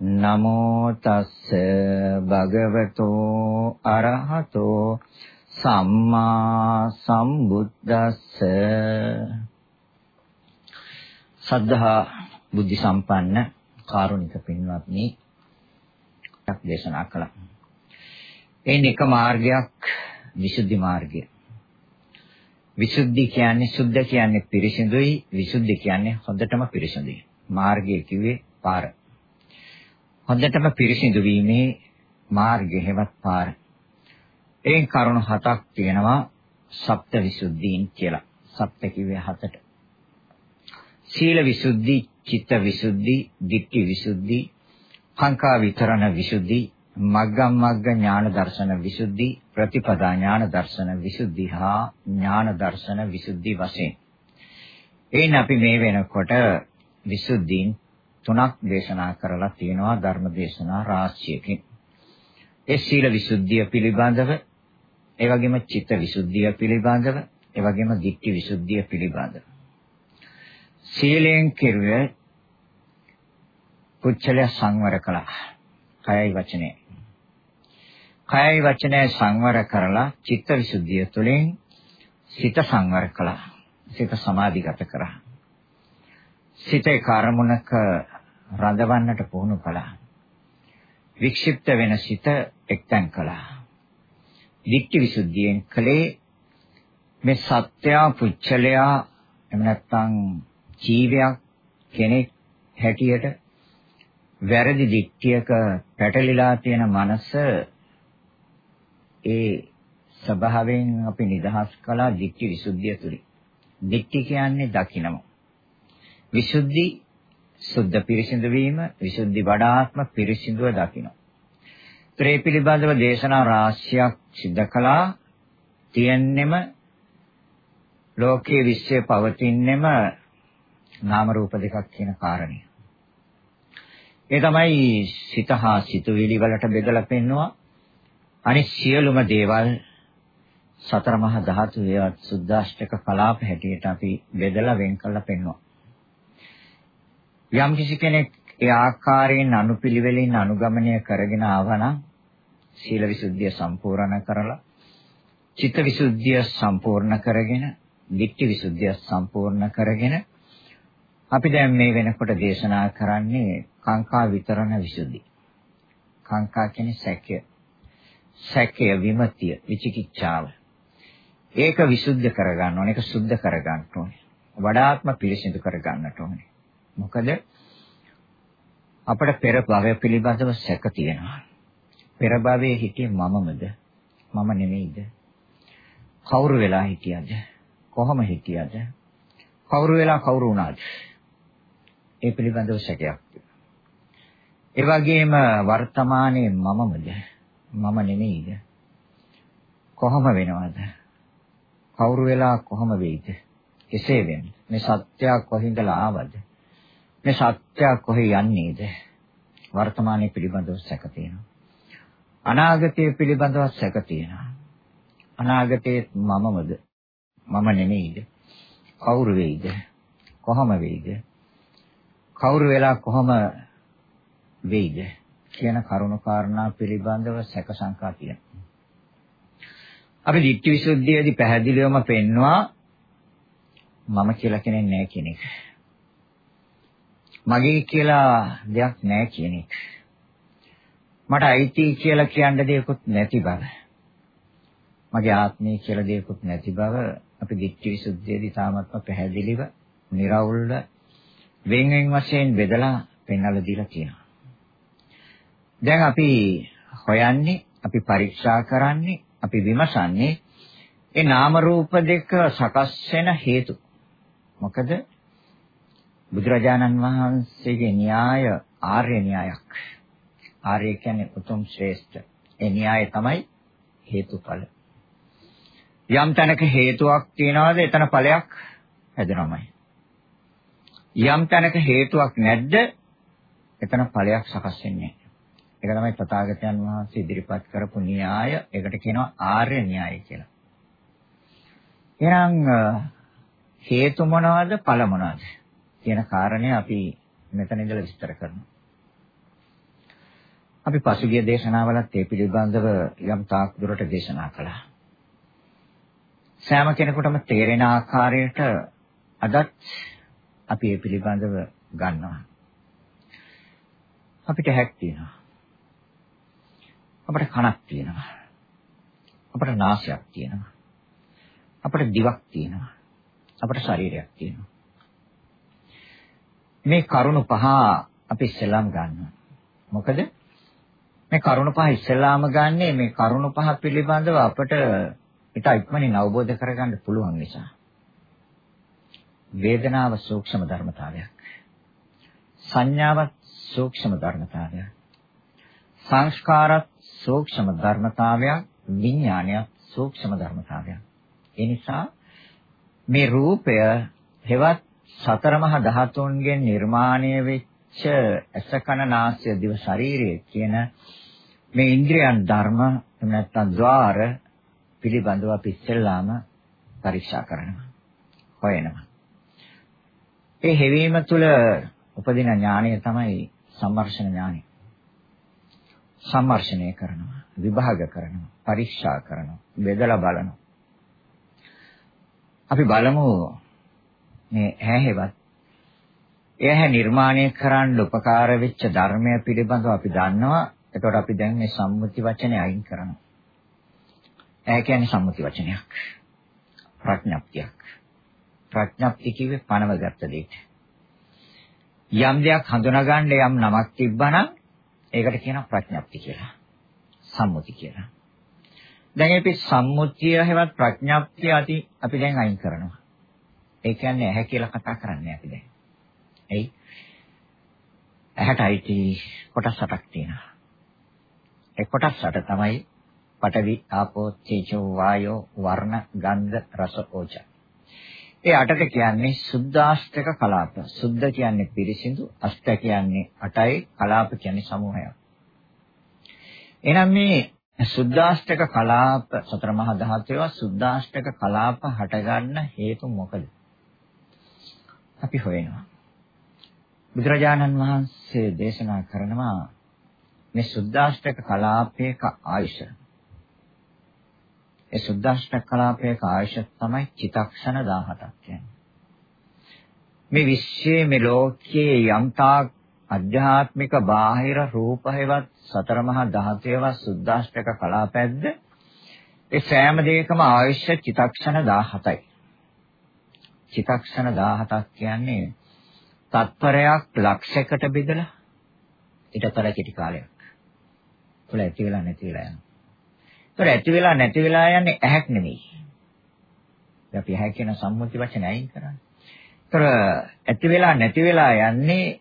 නමෝ තස්ස භගවතෝ අරහතෝ සම්මා සම්බුද්දස්ස සද්ධා බුද්ධ සම්පන්න කාරුණික පින්වත්නි දේශනා කළා. එයින් එක මාර්ගයක් විසුද්ධි මාර්ගය. විසුද්ධි කියන්නේ සුද්ධ කියන්නේ පිරිසිදුයි, විසුද්ධි කියන්නේ හොඳටම පිරිසිදුයි. මාර්ගය කිව්වේ පාර. හොඳටම පිරිසිදු වීමේ මාර්ගය හැවත් පාර. එයින් කරුණු හතක් තියෙනවා සප්ත විසුද්ධීන් කියලා. සප්ත කිව්වේ හතට. සීල විසුද්ධි, චිත්ත විසුද්ධි, ditthi විසුද්ධි, කාංකා විතරණ විසුද්ධි, මග්ගම් මග්ග ඥාන දර්ශන විසුද්ධි ප්‍රතිපදා ඥාන දර්ශන විසුද්ධි හා ඥාන දර්ශන විසුද්ධි වශයෙන් එයින් අපි මේ වෙනකොට විසුද්ධීන් තුනක් දේශනා කරලා තියෙනවා ධර්ම දේශනා රාශියකින් ඒ සීල විසුද්ධිය පිළිබඳව ඒ වගේම චිත්ත විසුද්ධිය පිළිබඳව ඒ වගේම ධිට්ඨි විසුද්ධිය පිළිබඳව සීලෙන් කෙරුවේ කුච්චලය සංවර කළා කයයි වචනේ කයයි වචනය සංවර කරලා චිත්තවිසුද්ධිය තුළින් සිත සංවර කළා. සිත සමාධිගත කරා. සිතේ කර්මුණක රඳවන්නට පුහුණු කළා. වික්ෂිප්ත වෙන සිත එක්තැන් කළා. දික්ටි විසුද්ධියෙන් කලේ මේ සත්‍ය පුච්චලයා එහෙම නැත්නම් ජීවයක් කෙනෙක් හැටියට වැරදි දික්තියක පැටලිලා තියෙන මනස ඒ ස්වභාවයෙන් අපි නිදහස් කළා ධිට්ඨි විසුද්ධිය තුලින්. ධිට්ඨි කියන්නේ දකිනම. විසුද්ධි සුද්ධ පිරිසිදු වීම, විසුද්ධි වඩාත්ම පිරිසිදුව දකින්න. ත්‍රේ පිළිබඳව දේශනා රාශියක් සිද්ධ කළා. තියෙන්නෙම ලෝකයේ විශ්වය පවතින්නෙම නාම රූප දෙකක් කියන කාරණය. ඒ තමයි සිත හා සිතුවිලි වලට බෙදලා පෙන්නවා අනිත් සියලුම දේවල් සතර මහා ධාතු වේවත් සුද්දාෂ්ටක කලාප හැටියට අපි බෙදලා වෙන් කරලා පෙන්වනවා. යම් කිසි කෙනෙක් ඒ ආකාරයෙන් අනුපිළිවෙලින් අනුගමනය කරගෙන ආවනම් සීල විසුද්ධිය සම්පූර්ණ කරලා චිත්ත විසුද්ධිය සම්පූර්ණ කරගෙන ditthi විසුද්ධිය සම්පූර්ණ කරගෙන අපි දැන් මේ වෙනකොට දේශනා කරන්නේ කාංකා විතරණ විසුද්ධි. කාංකා කියන්නේ සැකය. සැකය විමතිය විචිකිච්ඡාව ඒක විසුද්ධ කරගන්න ඕනේ ඒක සුද්ධ කරගන්න ඕනේ වඩාත්ම පිරිසිදු කරගන්නට ඕනේ මොකද අපිට පෙර භවය පිළිබඳව සැක තියෙනවා පෙර භවයේ හිටියේ මමමද මම නෙමෙයිද කවුරු වෙලා හිටියද කොහොම හිටියද කවුරු වෙලා කවුරු වුණාද ඒ පිළිබඳව සැකයක් ඒ වගේම වර්තමානයේ මමමද මම නෙමෙයිද? කොහොම වෙනවද? කවුරු වෙලා කොහොම වෙයිද? කෙසේ වෙන්නේ? මේ සත්‍ය කොහින්දලා ආවද? මේ සත්‍ය කොහෙ යන්නේද? වර්තමානයේ පිළිබඳව සැක තියෙනවා. අනාගතයේ පිළිබඳව සැක තියෙනවා. අනාගතයේ මමමද? මම නෙමෙයිද? කවුරු වෙයිද? කොහොම වෙයිද? කවුරු වෙලා කොහොම වෙයිද? කියන කරුණු කාරණා පිළිබඳව සැක සංකා තියෙනවා. අපි ධිට්ඨි විසුද්ධියේදී පැහැදිලිවම පෙන්නවා මම කියලා කෙනෙක් නැහැ කියන එක. මගේ කියලා දෙයක් නැහැ කියන එක. මට අයිති කියලා කියන්න දෙයක්වත් නැති බව. මගේ ආත්මය කියලා දෙයක්වත් නැති බව අපි දිට්ඨි විසුද්ධියේදී තාමත්ම පැහැදිලිව, निराවුල්ව වෙන් වෙන් වශයෙන් බෙදලා පෙන්වලා දීලා තියෙනවා. දැන් අපි හොයන්නේ, අපි පරීක්ෂා කරන්නේ, අපි විමසන්නේ ඒ නාම රූප දෙක සකස් වෙන හේතු. මොකද බුදුරජාණන් වහන්සේගේ න්‍යාය ආර්ය න්‍යායක්. ආර්ය කියන්නේ උතුම් ශ්‍රේෂ්ඨ. ඒ න්‍යාය තමයි හේතුඵල. යම් තැනක හේතුවක් තියනවාද එතන ඵලයක් හැදෙනවමයි. යම් තැනක හේතුවක් නැද්ද එතන ඵලයක් සකස් වෙන්නේ ඒක තමයි තථාගතයන් වහන්සේ ඉදිරිපත් කරපු න්‍යාය. ඒකට කියනවා ආර්ය න්‍යාය කියලා. එහෙනම් හේතු මොනවද ඵල මොනවද කියන කාරණේ අපි මෙතන ඉඳලා විස්තර කරනවා. අපි පසුගිය දේශනාවලත් ඒ පිළිබඳව යම් තාක් දුරට දේශනා කළා. සෑම කෙනෙකුටම තේරෙන ආකාරයට අදත් අපි ඒ පිළිබඳව ගන්නවා. අපිට හැක් තියෙනවා. අපිට කනක් තියෙනවා. අපිට නාසයක් තියෙනවා. අපිට දිවක් තියෙනවා. අපිට ශරීරයක් තියෙනවා. මේ කරුණු පහ අපි ඉස්සෙල්ලාම ගන්නවා. මොකද මේ කරුණු පහ ඉස්සෙල්ලාම ගන්නේ මේ කරුණු පහ පිළිබඳව අපට ඊට ඉක්මනින් අවබෝධ කරගන්න පුළුවන් නිසා. වේදනාව සූක්ෂම ධර්මතාවයක්. සංඥාවත් සූක්ෂම ධර්මතාවයක්. සංස්කාරත් සූක්ෂම ධර්මතාවයක්. විඥානයත් සූක්ෂම ධර්මතාවයක්. ඒ නිසා මේ රූපය හෙවත් සතර මහා ධාතුන්ගෙන් නිර්මාණය වෙච්ච අසකන නාසය දිව ශරීරය කියන මේ ඉන්ද්‍රියන් ධර්ම එහෙම නැත්නම් ద్వාර පිළිබඳව අපි ඉස්සෙල්ලාම පරීක්ෂා කරනවා හොයනවා. ඒ හැවීම තුළ උපදින ඥානය තමයි සම්මර්ෂණ ඥානය. සම්මර්ෂණය කරනවා විභාග කරනවා පරීක්ෂා කරනවා බෙදලා බලනවා. අපි බලමු මේ ඇහැහෙවත් එහැ නිර්මාණය කරන්න උපකාර වෙච්ච ධර්මය පිළිබඳව අපි දන්නවා. එතකොට අපි දැන් මේ සම්මුති වචනේ අයින් කරනවා. ඇහැ කියන්නේ සම්මුති වචනයක්. ප්‍රඥප්තියක්. ප්‍රඥප්ති කිව්වේ පනවගත්ත දෙයක්. යම් දෙයක් හඳුනාගන්න යම් නමක් තිබ්බනම් ඒකට කියනවා ප්‍රඥප්ති කියලා. සම්මුති කියලා. දැන් අපි සම්මුතිය හැවත් ප්‍රඥාප්තිය අති අපි දැන් අයින් කරනවා. ඒ කියන්නේ ඇහැ කියලා කතා කරන්නේ අපි දැන්. එයි. ඇහැට අයිති කොටස් අටක් තියෙනවා. ඒ කොටස් අට තමයි පඨවි, ආපෝ, තේජෝ, වායෝ, වර්ණ, ගන්ධ, රස, ඕජ. ඒ අටට කියන්නේ සුද්ධාෂ්ටක කලාප. සුද්ධ කියන්නේ පිරිසිදු, අෂ්ට කියන්නේ අටයි, කලාප කියන්නේ සමූහයක්. එහෙනම් මේ සුද්දාෂ්ටක කලාප සතර මහා ධාතුවේ සුද්දාෂ්ටක කලාප හටගන්න හේතු මොකද? අපි හොයනවා. බුදුරජාණන් වහන්සේ දේශනා කරනවා මේ සුද්දාෂ්ටක කලාපයක ආයුෂ. ඒ සුද්දාෂ්ටක කලාපයක ආයුෂ තමයි චිතක්ෂණ 17ක් කියන්නේ. මේ විශ්වයේ මේ ලෝකයේ යම්තාක් අධ්‍යාත්මික බාහිර රූප හේවත් සතර මහා ධාතුවේවත් සුද්දාෂ්ටක කලාපැද්ද ඒ සෑම දෙයකම ආයුෂ චිතක්ෂණ 17යි. චිතක්ෂණ 17ක් කියන්නේ තත්පරයක් ලක්ෂයකට බෙදලා ඊටතර කෙටි කාලයක්. තුල ඇති වෙලා නැති වෙලා යනවා. ඒතර ඇති වෙලා නැති වෙලා යන්නේ ඇහැක් නෙමෙයි. අපි ඇහැ කියන සම්මුති වචන අයින් කරන්නේ. ඒතර ඇති වෙලා නැති වෙලා යන්නේ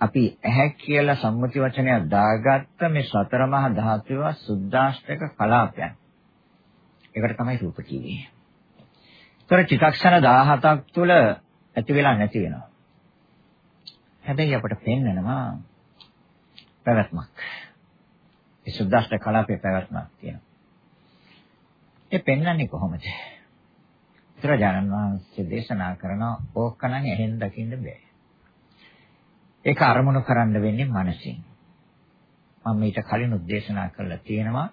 අපි ඇහැ කියලා සම්මුති වචනයක් දාගත්ත මේ සතර මහා ධාතුව සුද්දාෂ්ටක කලාපයන්. ඒකට තමයි රූප කියන්නේ. ඒතර චිත්තක්ෂණ 17ක් තුළ ඇති වෙලා නැති වෙනවා. හැබැයි අපිට පෙන්නනවා පැවැත්මක්. ඒ සුද්දාෂ්ටක කලාපයේ පැවැත්මක් තියෙනවා. ඒ පෙන්වන්නේ කොහොමද? බුදුරජාණන් වහන්සේ දේශනා කරන ඕකනම් එහෙන් දකින්න බෑ. ඒක අරමුණු කරන්න වෙන්නේ මනසින්. මම ඊට කලින් උද්දේශනා කළා තියෙනවා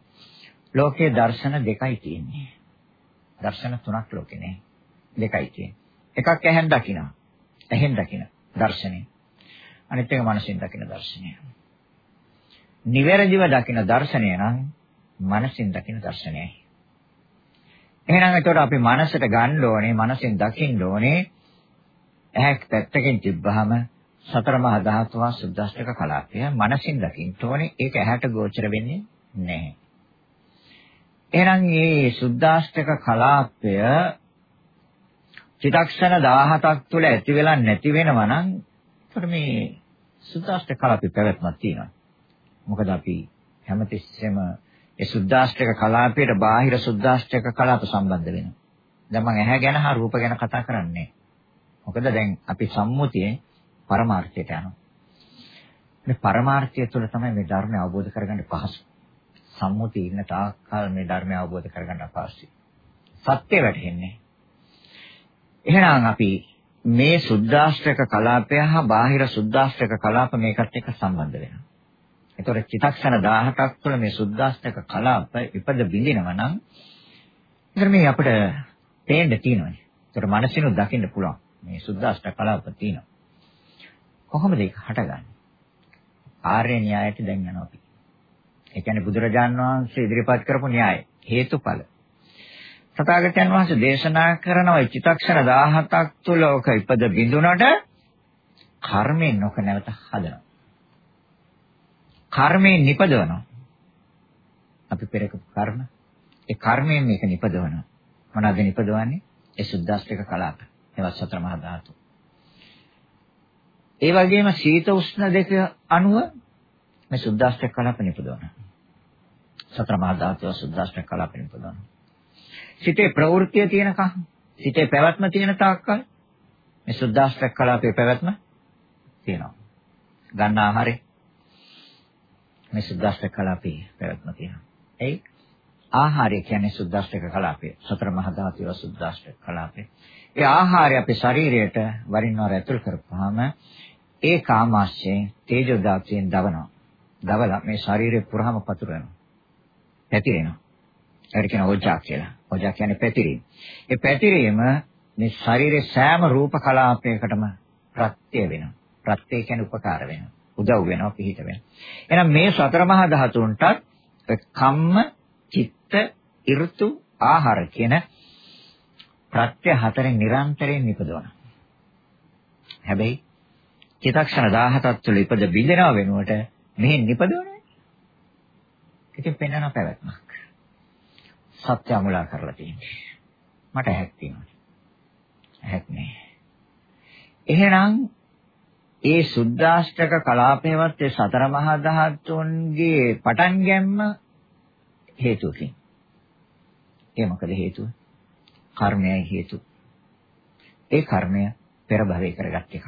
ලෝකයේ දර්ශන දෙකයි තියෙන්නේ. දර්ශන තුනක් ලෝකේ නේ. දෙකයි තියෙන්නේ. එකක් ඇහෙන් දකිනවා. ඇහෙන් දකින දර්ශනය. අනිත් එක මනසින් දකින දර්ශනය. නිවැරදිව දකින දර්ශනය නම් මනසින් දකින දර්ශනයයි. එහෙනම් ඒතකොට අපි මනසට ගන්න ඕනේ, මනසෙන් දකින්න ඕනේ. ඇහැක් පැත්තකින් තිබ්බහම සතර මහා ධාතුව සුද්දාෂ්ටක කලාපය මනසින් දකින්න ඕනේ. ඒක ඇහැට ගෝචර වෙන්නේ නැහැ. එහෙනම් මේ සුද්දාෂ්ටක කලාපය චිතක්ෂණ 17ක් තුළ ඇති වෙලා නැති වෙනවා නම් ඒකට මේ සුද්දාෂ්ටක කලාපේ පැවැත්මක් තියෙනවා. මොකද අපි හැමතිස්සෙම ඒ සුද්දාෂ්ටක කලාපයට බාහිර සුද්දාෂ්ටක කලාප සම්බන්ධ වෙනවා. දැන් මම ඇහැ ගැන හා රූප ගැන කතා කරන්නේ. මොකද දැන් අපි සම්මුතියේ පරමාර්ථයට යනවා. මේ පරමාර්ථය තුළ තමයි මේ ධර්මය අවබෝධ කරගන්න පහසු. සම්මුතිය ඉන්න තාක්කල් මේ ධර්මය අවබෝධ කරගන්න අපහසුයි. සත්‍ය වැටහෙන්නේ. එහෙනම් අපි මේ සුද්දාෂ්ටක කලාපය හා බාහිර සුද්දාෂ්ටක කලාප මේකට එක්ක සම්බන්ධ වෙනවා. ඒතකොට චිතක්ෂණ 17ක් තුළ මේ සුද්දාස්තක කලාප ඉපද බිඳිනවා නම් ඉතින් මේ අපිට පේන්න තියෙනවානේ. ඒතකොට මනසිනුත් දකින්න පුළුවන්. මේ සුද්දාස්ත කලාප තියෙනවා. කොහොමද ඒක හටගන්නේ? ආර්ය න්‍යායයට දැන් යනවා අපි. ඒ කියන්නේ බුදුරජාන් වහන්සේ ඉදිරිපත් කරපු න්‍යාය හේතුඵල. තථාගතයන් වහන්සේ දේශනා කරනවා චිතක්ෂණ 17ක් තුළ ඔක ඉපද බිඳුනට කර්මයෙන් නොක නැවත හදනවා. කර්මයෙන් නිපදවනවා. අපි පෙරක කර්ම. ඒ කර්මයෙන් මේක නිපදවනවා. මොනවද නිපදවන්නේ? ඒ සුද්දාස්තික කලාප. ඒවත් සතර මහා ධාතු. ඒ වගේම සීත උෂ්ණ දෙක අණුව මේ සුද්දාස්තික කලාප නිපදවනවා. සතර මහා ධාතුව සුද්දාස්තික කලාප නිපදවනවා. සිතේ ප්‍රවෘත්තිය තියෙනකම් සිතේ පැවැත්ම තියෙන තාක්කල් මේ සුද්දාස්තික කලාපේ පැවැත්ම තියෙනවා. ගන්න ආහාරේ මේ සුද්දාෂ්ටක කලාපේ පැවැත්ම තියෙනවා. එයි ආහාරය කියන්නේ සුද්දාෂ්ටක කලාපය. සතර මහා ධාතුව සුද්දාෂ්ටක කලාපය. ඒ ආහාරය අපේ ශරීරයට වරින් වර ඇතුල් කරපුවාම ඒ කාමාශයෙන් තේජෝ ධාතුවෙන් දවනවා. දවලා මේ ශරීරේ පුරාම පතුරවනවා. පැතිරෙනවා. ඒකට කියන ඕජා කියලා. ඕජා කියන්නේ පැතිරීම. ඒ පැතිරීම මේ ශරීරයේ සෑම රූප කලාපයකටම ප්‍රත්‍ය වෙනවා. ප්‍රත්‍ය කියන්නේ උපකාර වෙනවා. උදව් වෙනවා පිහිට වෙනවා. එහෙනම් මේ සතර මහා ධාතුන්ටත් කම්ම, චිත්ත, ඍතු, ආහාර කියන ප්‍රත්‍ය හතරෙන් නිරන්තරයෙන් නිපදවන. හැබැයි චිතක්ෂණ 17ක් තුළ ඉපද බිඳෙනව වෙනුවට මෙහි නිපදවන්නේ. ඉතින් පෙන්වන පැවැත්මක්. සත්‍ය අමුලා කරලා තියෙන්නේ. මට ඇහක් තියෙනවා. ඇහක් නෑ. එහෙනම් ඒ සුද්දාෂ්ටක කලාපේවත් ඒ සතර මහා ධාතුන්ගේ පටන් ගැම්ම හේතුවකින්. ඒ මොකද හේතුව? කර්මයයි හේතු. ඒ කර්මය පෙර භවයේ කරගත් එකක්.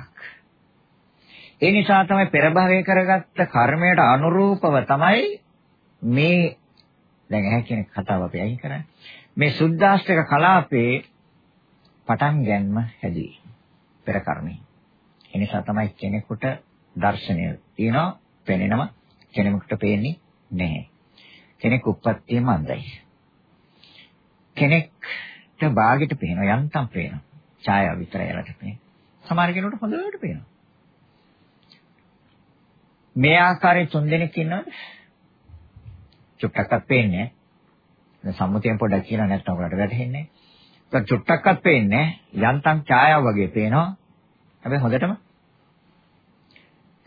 ඒ නිසා තමයි පෙර භවයේ කරගත්ත කර්මයට අනුරූපව තමයි මේ දැන් ඇහැ කියන කතාව අපි අයින් කරන්නේ. මේ සුද්දාෂ්ටක කලාපේ පටන් ගැනීම හැදී පෙර කර්මී. ඒ නිසා තමයි කෙනෙකුට දර්ශනය තියෙනවා, පෙනෙනවා, කෙනෙකුට පේන්නේ නැහැ. කෙනෙක් උප්පත්තියම අන්ධයි. කෙනෙක්ට ਬਾගෙට පේනවා, යන්තම් පේනවා. ඡායාව විතරයි යාලට පේන්නේ. සමහර කෙනෙකුට හොඳට පේනවා. මේ ආකාරයේ තුන් දෙනෙක් ඉන්නවද? චුට්ටක්වත් පේන්නේ නැහැ. සම්මුතියෙන් පොඩ්ඩක් කියනවා නැත්නම් ඔයාලට වැටහෙන්නේ නැහැ. ඒක චුට්ටක්වත් පේන්නේ නැහැ. යන්තම් ඡායාව වගේ පේනවා. හැබැයි හොඳටම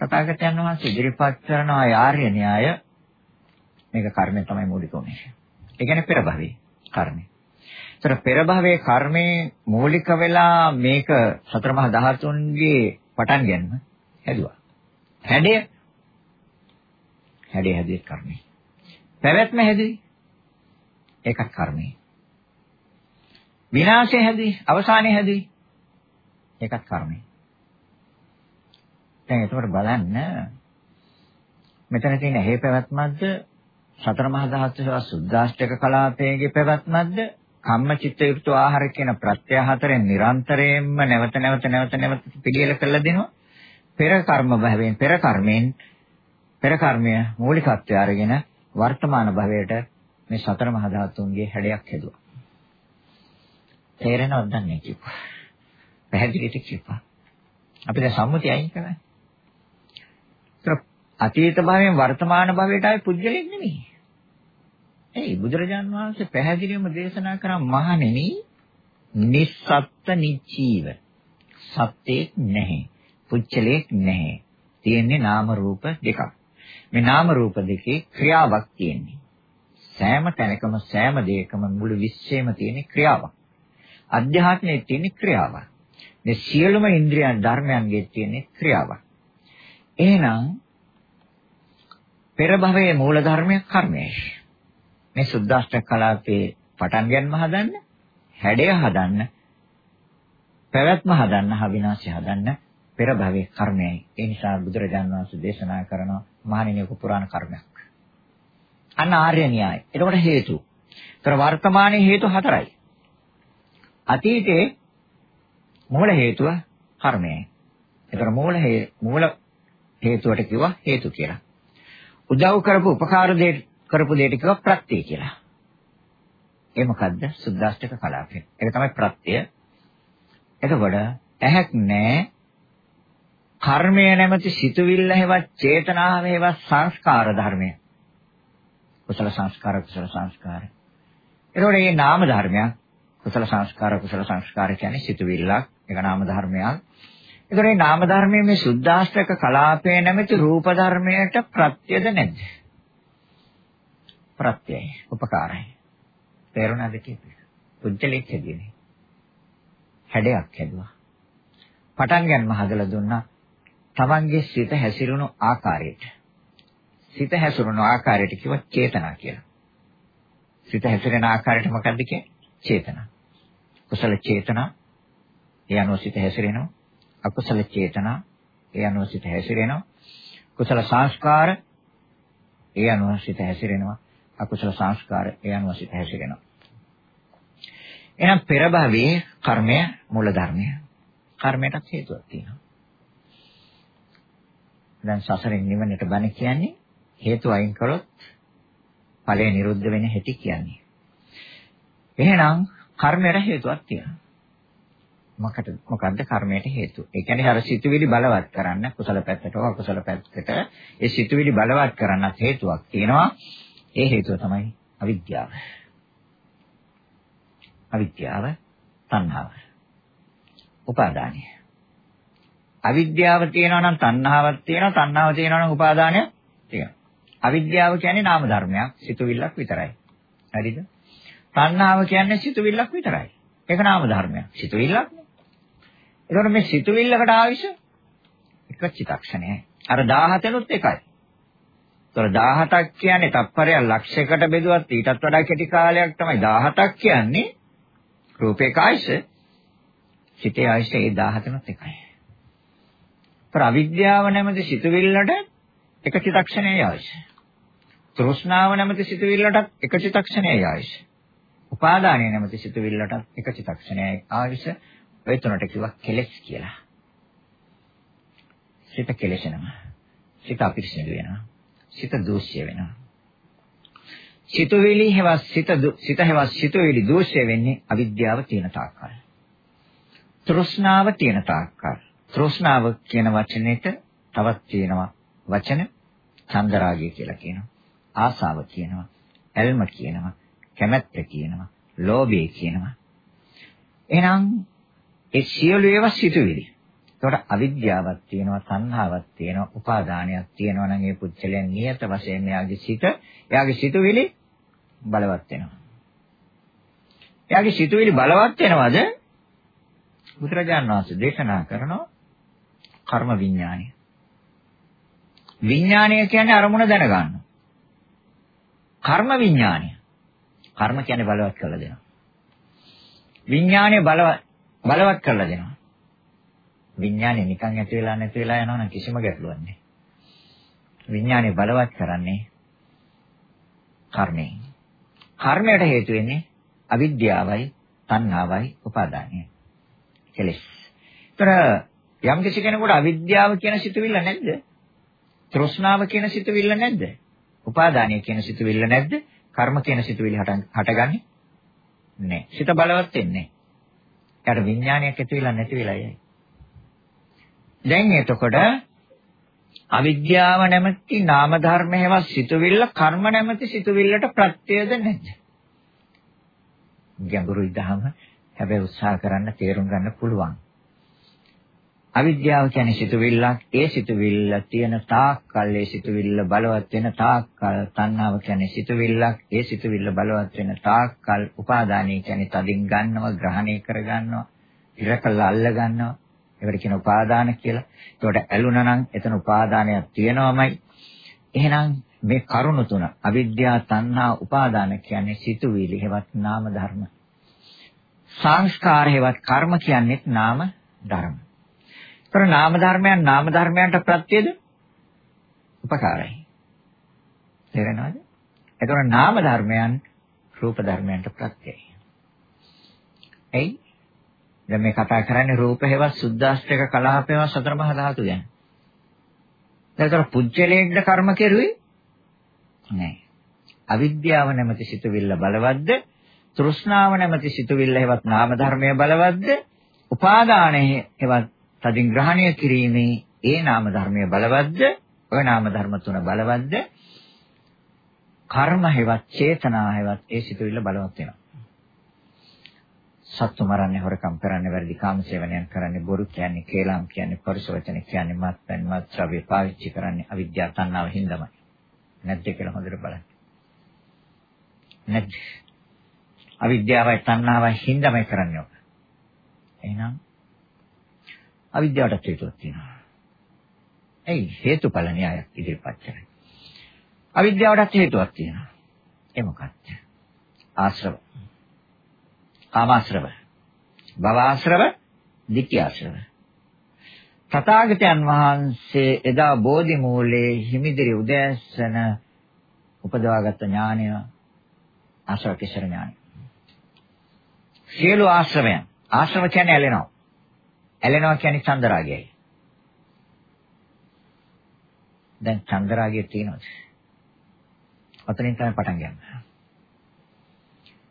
තථාගතයන් වහන්සේ ඉදිරිපත් කරන ආර්ය න්‍යාය මේක කර්මය තමයි මූලික උනේ. ඒ කියන්නේ පෙර භවයේ කර්මය. ඒතර පෙර භවයේ කර්මයේ මූලික වෙලා මේක සතර මහා ධාතුන්ගේ පටන් ගන්න හැදුවා. හැඩය හැඩය හැදුවේ කර්මය. පැවැත්ම හැදුවේ ඒකත් කර්මය. විනාශය හැදුවේ අවසානය හැදුවේ ඒකත් කර්මය. දැන් ඒකට බලන්න මෙතන තියෙන හේ පැවැත්මක්ද සතර මහා ධාතු සුද්දාෂ්ටක කලාපයේ පැවැත්මක්ද කම්මචිත්ත යුක්ත ආහාර කියන ප්‍රත්‍ය හතරෙන් නිරන්තරයෙන්ම නැවත නැවත නැවත නැවත පිළියෙල කළ දෙනවා පෙර කර්ම භවයෙන් පෙර කර්මයෙන් පෙර කර්මය මූලිකත්වය අරගෙන වර්තමාන භවයට මේ සතර මහා ධාතුන්ගේ හැඩයක් හැදුවා තේරෙනවද නැහැ කිව්වා පැහැදිලිට කිව්වා අපි දැන් සම්මුතිය අයින් කරන්නේ අතීත භවයෙන් වර්තමාන භවයට ආවේ පුජ්‍යලෙක් නෙමෙයි. ඒ බුදුරජාන් වහන්සේ පැහැදිලිවම දේශනා කරා මහණෙනි නිස්සත්ත නිචීව සත්‍යෙක් නැහැ. පුච්චලයක් නැහැ. තියෙන්නේ නාම රූප දෙකක්. මේ නාම රූප දෙකේ ක්‍රියාවක් තියෙන්නේ. සෑම තැනකම සෑම දෙයකම මුළු විශ්වයේම තියෙන ක්‍රියාවක්. අධ්‍යාත්මයේ තියෙන ක්‍රියාවක්. මේ සියලුම ඉන්ද්‍රියන් ධර්මයන්ගේ තියෙන ක්‍රියාවක්. එහෙනම් පෙර භවයේ මූල ධර්මය කර්මයයි. මේ සුද්දාෂ්ටක කලාපේ පටන් ගන්න හදන්න, හැඩය හදන්න, පැවැත්ම හදන්න, හවිනාශය හදන්න පෙර භවයේ කර්මයයි. ඒ නිසා බුදුරජාණන් වහන්සේ දේශනා කරන මහණෙනියක පුරාණ කර්මයක්. අන්න ආර්ය න්‍යාය. එතකොට හේතු. ඒතර වර්තමානයේ හේතු හතරයි. අතීතයේ මූල හේතුව කර්මයයි. ඒතර මූල මූල හේතුවට කිව්වා හේතු කියලා. උදව් කරපු උපකාර දෙයට කරපු දෙයට කිව්වා ප්‍රත්‍ය කියලා. ඒ මොකද්ද? සුද්දාෂ්ටක කලාපය. ඒක තමයි ප්‍රත්‍ය. එතකොට ඇහක් නැහැ. කර්මය නැමැති සිතුවිල්ල හේවත් චේතනාව හේවත් සංස්කාර ධර්මය. කුසල සංස්කාර කුසල සංස්කාර. එතකොට මේ නාම ධර්මයක් කුසල සංස්කාර කුසල සංස්කාර කියන්නේ සිතුවිල්ලක්. ඒක නාම ධර්මයක්. එතකොට මේ නාම ධර්මයේ මේ සුද්ධාෂ්ටක කලාපය නැමැති රූප ධර්මයට ප්‍රත්‍යද නැද්ද? ප්‍රත්‍යයි. උපකාරයි. තේරුණාද කියන්නේ? පුජ්‍යලෙක් හැදිනේ. හැඩයක් හැදුවා. පටන් ගන්නම හදලා දුන්නා. තමන්ගේ සිත හැසිරුණු ආකාරයට. සිත හැසිරුණු ආකාරයට කිව්ව චේතනා කියලා. සිත හැසිරෙන ආකාරයට මොකද්ද කියන්නේ? චේතනා. කුසල චේතනා. ඒ අනුව සිත හැසිරෙනවා. අකුසල චේතනා ඒ අනුව සිත හැසිරෙනවා. කුසල සංස්කාර ඒ අනුව සිත හැසිරෙනවා. අකුසල සංස්කාර ඒ අනුව සිත හැසිරෙනවා. එහෙනම් පෙර භවයේ කර්මය මූල ධර්මය. කර්මයටත් හේතුවක් තියෙනවා. දැන් සසරෙන් නිවනට බණ කියන්නේ හේතු අයින් කළොත් ඵලය නිරුද්ධ වෙන හැටි කියන්නේ. එහෙනම් කර්මයට හේතුවක් තියෙනවා. මොකටද මොකද්ද කර්මයට හේතුව? ඒ කියන්නේ අර සිතුවිලි බලවත් කරන්න කුසල පැත්තට හෝ අකුසල පැත්තට ඒ සිතුවිලි බලවත් කරන්නත් හේතුවක් තියෙනවා. ඒ හේතුව තමයි අවිද්‍යාව. අවිද්‍යාව, තණ්හාව. උපාදානය. අවිද්‍යාව තියෙනවා නම් තණ්හාවක් තියෙනවා, තණ්හාව තියෙනවා නම් උපාදානය තියෙනවා. අවිද්‍යාව කියන්නේ නාම ධර්මයක්, සිතුවිල්ලක් විතරයි. හරිද? තණ්හාව කියන්නේ සිතුවිල්ලක් විතරයි. ඒක නාම ධර්මයක්. සිතුවිල්ලක් ඒකට මේ සිතුවිල්ලකට ආවිෂ එක චිතක්ෂණයයි. අර 17නුත් එකයි. ඒතර 17ක් කියන්නේ තප්පරයක් ලක්ෂයකට බෙදුවත් ඊටත් වඩා කෙටි කාලයක් තමයි 17ක් කියන්නේ. රූපේ කායිෂ සිතේ ආයිෂ ඒ 17නුත් එකයි. ඒතර අවිද්‍යාව නැමැති සිතුවිල්ලට එක චිතක්ෂණයයි ආයිෂ. තෘෂ්ණාව නැමැති සිතුවිල්ලටත් එක චිතක්ෂණයයි ආයිෂ. උපාදානය නැමැති සිතුවිල්ලටත් එක චිතක්ෂණයයි ආයිෂ. ඔය තුනට කිව්වා කෙලෙස් කියලා. සිත කෙලෙසෙනවා. සිත අපිරිසිදු වෙනවා. සිත දූෂ්‍ය වෙනවා. සිතුවිලි හැවත් සිත සිත හැවත් සිතුවිලි දූෂ්‍ය වෙන්නේ අවිද්‍යාව තියෙන තාක්කල්. තෘෂ්ණාව තියෙන තාක්කල්. තෘෂ්ණාව කියන වචනේට තවත් තියෙනවා වචන චන්දරාගය කියලා කියනවා. ආසාව කියනවා. ඇල්ම කියනවා. කැමැත්ත කියනවා. ලෝභය කියනවා. එහෙනම් ඒ සියලු ඒවා සිතුවිලි. ඒකට අවිද්‍යාවක් තියෙනවා, සංහාවක් තියෙනවා, උපාදානයක් තියෙනවා නම් ඒ පුච්චලයන් නියත වශයෙන් එයාගේ සිත, එයාගේ සිතුවිලි බලවත් වෙනවා. එයාගේ සිතුවිලි බලවත් වෙනවද? බුදුරජාණන් වහන්සේ දේශනා කරනවා කර්ම විඥානය. විඥානය කියන්නේ අරමුණ දැනගන්න. කර්ම විඥානය. කර්ම කියන්නේ බලවත් කරලා දෙනවා. විඥානය බලවත් බලවත් කරලා දෙනවා. විඥානේ නිකන් ඇති වෙලා නැති වෙලා යනවා නම් කිසිම ගැටලුවක් නැහැ. විඥානේ බලවත් කරන්නේ කර්මයෙන්. කර්මයට හේතු වෙන්නේ අවිද්‍යාවයි, තණ්හාවයි, උපාදානයයි. කෙලෙස්. ඒතර යම් කිසි කෙනෙකුට අවිද්‍යාව කියන සිතුවිල්ල නැද්ද? තෘෂ්ණාව කියන සිතුවිල්ල නැද්ද? උපාදානය කියන සිතුවිල්ල නැද්ද? කර්ම කියන සිතුවිලි හටගන්නේ නැහැ. සිත බලවත් වෙන්නේ නැහැ. එයාට විඥානයක් ඇති වෙලා නැති වෙලා යයි. දැන් එතකොට අවිද්‍යාව නැමැති නාම ධර්ම හේවත් සිතුවිල්ල කර්ම නැමැති සිතුවිල්ලට ප්‍රත්‍යයද නැද්ද? ගැඹුරුයි දහම. හැබැයි උත්සාහ කරන්න තේරුම් ගන්න පුළුවන්. අවිද්‍යාව කියන්නේ සිතුවිල්ලක්. ඒ සිතුවිල්ල තියෙන තාක් කල් ඒ සිතුවිල්ල බලවත් වෙන තාක් කල් තණ්හාව කියන්නේ සිතුවිල්ලක්. ඒ සිතුවිල්ල බලවත් වෙන තාක් කල් උපාදානය කියන්නේ තදින් ගන්නවා, ග්‍රහණය කර ගන්නවා, ඉරකලා අල්ල ගන්නවා. ඒකට කියන උපාදාන කියලා. ඒකට ඇලුනා නම් එතන උපාදානයක් තියෙනවමයි. එහෙනම් මේ කරුණු තුන අවිද්‍යාව, තණ්හා, උපාදාන කියන්නේ සිතුවිලි හේවත් නාම ධර්ම. සංස්කාර හේවත් කර්ම කියන්නේත් නාම ධර්ම. ඒතර නාම ධර්මයන් නාම ධර්මයන්ට ප්‍රත්‍යද? උපකාරයි. තේරෙනවද? ඒතර නාම ධර්මයන් රූප ධර්මයන්ට ප්‍රත්‍යයයි. එයි දැන් මේ කතා කරන්නේ රූප හේවත් සුද්දාස්ත්‍රක කලහපේව සතර මහා ධාතු ගැන. ඒතර පුජ්‍යලේන්ද කර්ම කෙරුවේ නෑ. අවිද්‍යාව නැමැති සිතුවිල්ල බලවත්ද? තෘෂ්ණාව නැමැති සිතුවිල්ල හේවත් නාම ධර්මය බලවත්ද? උපාදානය හේවත් තදින් ග්‍රහණය කිරීමේ ඒ නාම ධර්මය බලවත්ද? ඔය නාම ධර්ම තුන බලවත්ද? කර්ම හේවත් චේතනා හේවත් ඒ සිතුවිල්ල බලවත් වෙනවා. සත්තු මරන්නේ හොරකම් කරන්නේ වැරදි කාම සේවනයන් කරන්නේ බොරු කියන්නේ කේලම් කියන්නේ පරුෂ වචන කියන්නේ මත්පැන් මත් ශ්‍රව්‍ය පාවිච්චි කරන්නේ අවිද්‍යාව තණ්හාව හින්දාමයි. නැද්ද කියලා හොඳට බලන්න. නැද්ද? අවිද්‍යාවයි තණ්හාවයි හින්දාමයි කරන්නේ ඔක. එහෙනම් අවිද්‍යාවටත් හේතුවක් තියෙනවා. එයි හේතුඵල න්‍යායක් ඉදිරිපත් කරන්නේ. අවිද්‍යාවටත් හේතුවක් තියෙනවා. ඒ මොකක්ද? ආශ්‍රව. කාමාශ්‍රව. භවආශ්‍රව, ditthිආශ්‍රව. තථාගතයන් වහන්සේ එදා බෝධි මූලයේ හිමිදිරි උදෑසන උපදවාගත් ඥානය ආශ්‍රව කිසර ඥානය. සියලු ආශ්‍රවයන් ආශ්‍රව කියන්නේ ඇලෙනවා. ඇලෙනවා කියන්නේ චන්දරාගයයි. දැන් චන්දරාගය තියෙනවද? ඔතනින් තමයි පටන් ගන්න.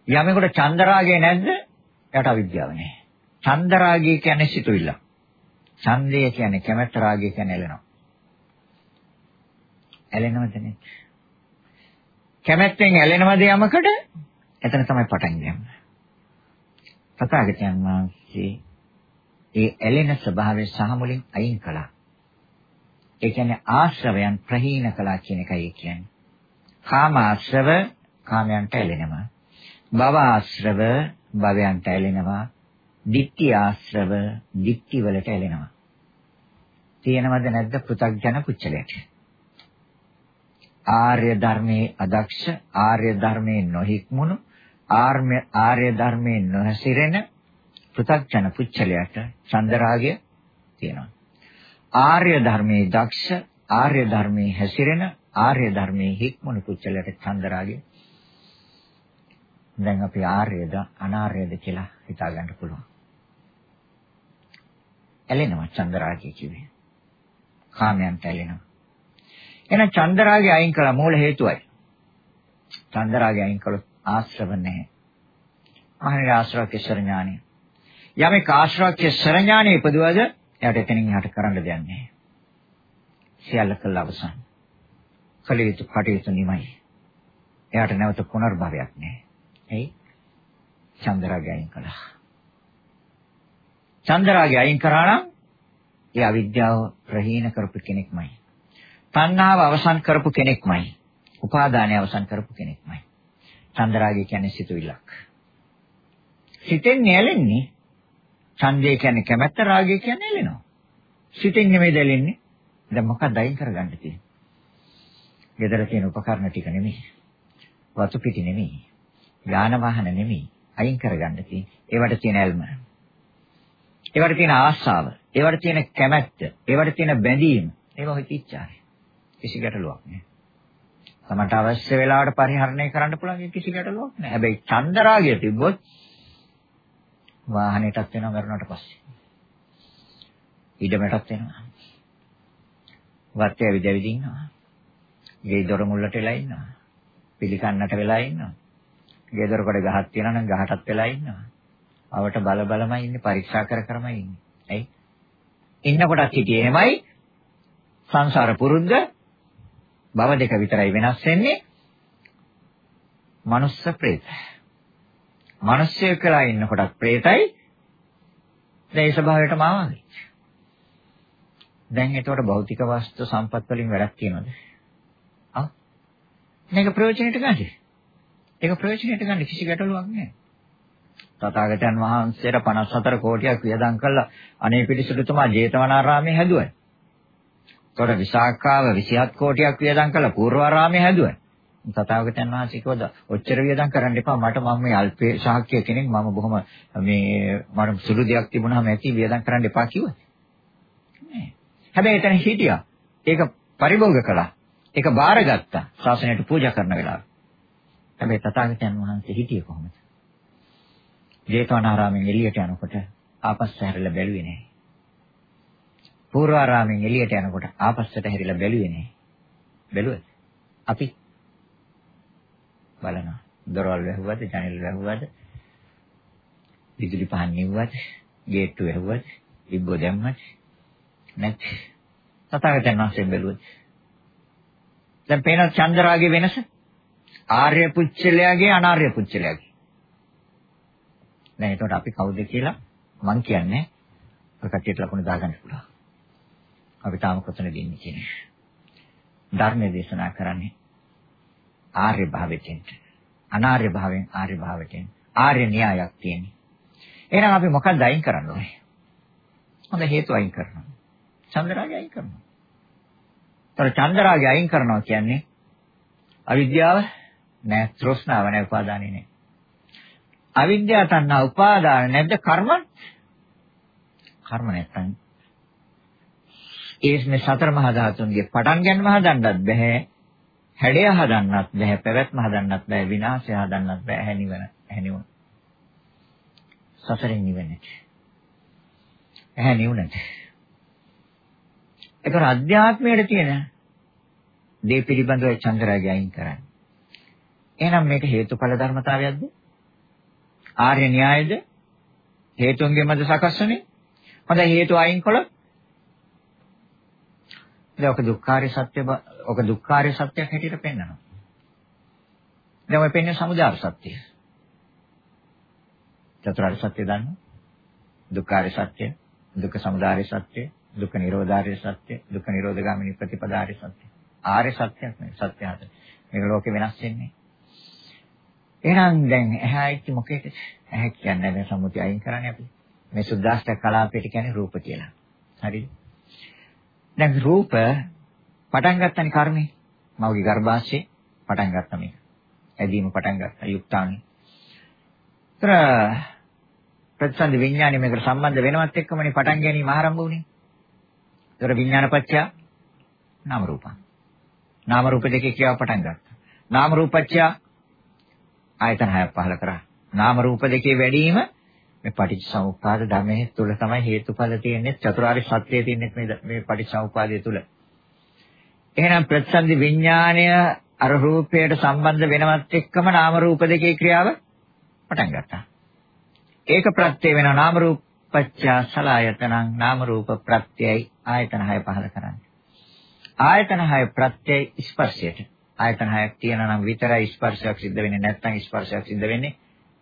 යමෙකුට චන්දරාගය නැද්ද? එයාට අවිද්‍යාව නැහැ. චන්දරාගය කියන්නේ සිතුවිල්ල. ඡන්දය කියන්නේ කැමැත්ත රාගය කියන්නේ ඇලෙනවා. ඇලෙනවද නේ? කැමැත්තෙන් ඇලෙනවද යමකට? එතන තමයි පටන් ගන්න. තථාගතයන් වහන්සේ ඒ ඇලෙන ස්වභාවය සහ මුලින් අයින් කළා. ඒ කියන්නේ ආශ්‍රවයන් ප්‍රහීන කළා කියන එකයි කියන්නේ. කාම ආශ්‍රව කාමයන්ට ඇලෙනවා. භව ආශ්‍රව භවයන්ට ඇලෙනවා. ditthi ආශ්‍රව ditthi වලට ඇලෙනවා. තියෙනවද නැද්ද පෘථග්ජන කුච්චලයට? ආර්ය ධර්මයේ අදක්ෂ ආර්ය ධර්මයේ නොහික්මුණු ආර්ය ධර්මයේ නොහැසිරෙන පෘථග්ජන පුච්චලයට චන්දරාගය තියෙනවා. ආර්ය ධර්මයේ දක්ෂ ආර්ය ධර්මයේ හැසිරෙන ආර්ය ධර්මයේ හික්මුණු පුච්චලයට චන්දරාගය දැන් අපි ආර්යද අනාර්යද කියලා හිතා ගන්න පුළුවන්. ඇලෙනවා චන්දරාගය කිව්වේ. කාමයන්ට ඇලෙනවා. එහෙනම් චන්දරාගය අයින් කළා මූල හේතුවයි. චන්දරාගය අයින් කළොත් ආශ්‍රව නැහැ. අහනේ ආශ්‍රව කිසර ඥානය. යමෙක් ආශ්‍රවක්‍ය සරඥානෙ ඉපදුවද එයාට එතනින් එහාට කරන්න දෙයක් නැහැ. සියල්ල කළ අවසන්. කළ යුතු කටයුතු නිමයි. එයාට නැවත පුනර්භවයක් නැහැ. එයි චන්දරාගය අයින් කළා. චන්දරාගය අයින් කරා නම් ඒ අවිද්‍යාව ප්‍රහීන කරපු කෙනෙක්මයි. තණ්හාව අවසන් කරපු කෙනෙක්මයි. උපාදානය අවසන් කරපු කෙනෙක්මයි. චන්දරාගය කියන්නේ සිතුවිල්ලක්. සිතෙන් නැලෙන්නේ ඡන්දය කියන්නේ කැමැත්ත, රාගය කියන්නේ ඇලෙනවා. සිතින් නෙමෙයි දැලෙන්නේ. දැන් මොකක්ද අයින් කරගන්න තියෙන්නේ? ගෙදර තියෙන උපකරණ ටික නෙමෙයි. වතු පිටි නෙමෙයි. යාන වාහන නෙමෙයි. අයින් කරගන්න තියෙන්නේ. ඒවට තියෙන ඇල්ම. ඒවට තියෙන ආශාව. ඒවට තියෙන කැමැත්ත. ඒවට තියෙන බැඳීම. ඒව හිතිච්චාරය. කිසි ගැටලුවක් නෑ. තමන්ට අවශ්‍ය වෙලාවට පරිහරණය කරන්න පුළුවන් කිසි ගැටලුවක් නෑ. හැබැයි චන්දරාගය තිබ්බොත් වාහනයටත් වෙනවා මරුණාට පස්සේ. ඊඩමටත් වෙනවා. වත්තේ විදවිද ඉන්නවා. ගේ දොර මුල්ලට වෙලා ඉන්නවා. පිළිකන්නට වෙලා ඉන්නවා. ගේ දොර කොට ගහක් තියෙනවා නම් ගහටත් වෙලා ඉන්නවා. අවට බල බලමයි ඉන්නේ පරීක්ෂා කර කරමයි ඉන්නේ. ඇයි? ඉන්නකොටත් හිටියේ එහෙමයි. සංසාර පුරුද්ද භව දෙක විතරයි වෙනස් වෙන්නේ. මනුස්ස ප්‍රේත. මිනිස්සු කියලා ඉන්නකොටත් ප්‍රේතයි. දැන් ඒ ස්වභාවයටම ආවද? දැන් එතකොට භෞතික වස්තු සම්පත් වලින් වැඩක් තියනවද? ආ? මේක ප්‍රයෝජනෙට ගන්න. ඒක ප්‍රයෝජනෙට ගන්න කිසි ගැටලුවක් නැහැ. තථාගතයන් වහන්සේට 54 කෝටියක් වියදම් කළා අනේ පිටිසුදුතුමා ජේතවනාරාමයේ හැදුවා. එතකොට විසාකාව 27 කෝටියක් වියදම් කළා පූර්වාරාමයේ හැදුවා. තථාගතයන් වහන්සේ කිව්වද ඔච්චර වියදම් කරන්න එපා මට මම මේ අල්පේ ශාක්‍ය කෙනෙක් මම බොහොම මේ මට සුළු දෙයක් තිබුණාම ඇති වියදම් කරන්න එපා කිව්වා. නෑ. හැබැයි එතන හිටියා. ඒක පරිභෝග කළා. ඒක බාරගත්තා. ශාසනයට පූජා කරන වෙලාව. හැබැයි තථාගතයන් වහන්සේ හිටියේ කොහොමද? ජේතවනාරාමෙන් එළියට යනකොට ආපස්සට හැරිලා බැලුවේ නෑ. පූර්වාරාමෙන් එළියට යනකොට ආපස්සට හැරිලා බැලුවේ නෑ. බැලුවද? අපි බලනවා. දොරවල් වැහුවද, ජනෙල් වැහුවද, විදුලි පහන් නිව්වද, ගේට්ටු වැහුවද, ඉබ්බෝ දැම්මද? නැත්. තථාගතයන් වහන්සේ බැලුවද? දැන් පේන චන්ද්‍රාගේ වෙනස? ආර්ය පුච්චලයාගේ අනාර්ය පුච්චලයාගේ. දැන් එතකොට අපි කවුද කියලා මං කියන්නේ ඔය කට්ටියට ලකුණු දාගන්න පුළුවන්. අපි තාම කොතනද ඉන්නේ කියන්නේ. ධර්ම දේශනා කරන්නේ ආර්ය භාවයෙන් අනාර්ය භාවයෙන් ආර්ය භාවයෙන් ආර්ය න්‍යායක් තියෙන්නේ. එහෙනම් අපි මොකක්ද අයින් කරන්න ඕනේ? හොඳ හේතු අයින් කරනවා. චන්දරාගය අයින් කරනවා. ତර චන්දරාගය අයින් කරනවා කියන්නේ අවිද්‍යාව නෑ තෘෂ්ණාව නෑ උපාදානෙ නෑ. අවිද්‍යාව තණ්හා උපාදාන නැද්ද කර්ම? කර්ම නැත්තම් ඒ මේ සතර මහා ධාතුන්ගේ පටන් ගන්නව හදන්නත් බෑ හැඩය හදන්නත් බෑ පැවැත්ම හදන්නත් බෑ විනාශය හදන්නත් බෑ හැනිවන හැනිවන. සසරෙන් නිවෙන්නේ ඇහැ නිවුණට ඒකර අධ්‍යාත්මයට තියෙන දේ පිළිබඳව චන්ද්‍රාගය අයින් කරන්නේ. එහෙනම් මේක හේතුඵල ධර්මතාවයක්ද? ආර්ය න්‍යායද? හේතුන්ගේ මැද සකස් වෙන්නේ හොඳ හේතු අයින් කළොත් දැන් ඔක දුක්ඛාරය සත්‍ය ඔක දුක්ඛාරය සත්‍යයක් හැටියට පෙන්වනවා. දැන් ඔය පෙන්වන සමුදාය සත්‍යය. චතුරාර්ය සත්‍ය දන්න? දුක්ඛාරය සත්‍ය, දුක්ඛ සමුදාය සත්‍ය, දුක්ඛ නිරෝධාරය සත්‍ය, දුක්ඛ නිරෝධගාමිනී ප්‍රතිපදාරය සත්‍ය. ආර්ය සත්‍යයක් නේ සත්‍ය හතර. මේක ලෝකේ වෙනස් වෙන්නේ. එහෙනම් දැන් ඇහැයිච්ච මොකේද? ඇහැ කියන්නේ දැන් සම්මුතිය අයින් කරන්නේ අපි. මේ සුද්දාෂ්ටක කලාපයට කියන්නේ රූප කියලා. හරිද? දැන් රූප පටන් ගන්නනේ කර්මේ. මවගේ ගර්භාෂයේ පටන් ගත්ත මේක. ඇදීම පටන් ගත්තා යුක්තානි. ඒතර ප්‍රතිසන්දි විඥානේ මේකට සම්බන්ධ වෙනවත් එක්කමනේ පටන් ගැනීම ආරම්භ වුනේ. ඒතර විඥානපච්චය නාම රූපං. නාම රූප දෙකේ ක්‍රියාව පටන් ගත්තා. නාම රූපච්චය ආයතන හයක් පහල කරා. නාම රූප දෙකේ වැඩිම මේ පටිච්චසමුප්පාද ධර්මයේ තුල තමයි හේතුඵල තියෙන්නේ චතුරාර්ය සත්‍යය තියෙන්නේ මේ මේ පටිච්චසමුප්පාදයේ තුල. එහෙනම් ප්‍රතිසන්දි විඥාණය අර රූපයට සම්බන්ධ වෙනවත් එක්කම නාම රූප දෙකේ ක්‍රියාව පටන් ගත්තා. ඒක ප්‍රත්‍ය වෙන නාම රූපච්ඡ සලආයතනං නාම රූප ප්‍රත්‍යයයි ආයතන හය පහල කරන්නේ. ආයතන හය ප්‍රත්‍යය ස්පර්ශයට. ආයතන හයක් තියෙනවා නම් විතරයි ස්පර්ශයක් සිද්ධ වෙන්නේ නැත්නම් ස්පර්ශයක් සිද්ධ වෙන්නේ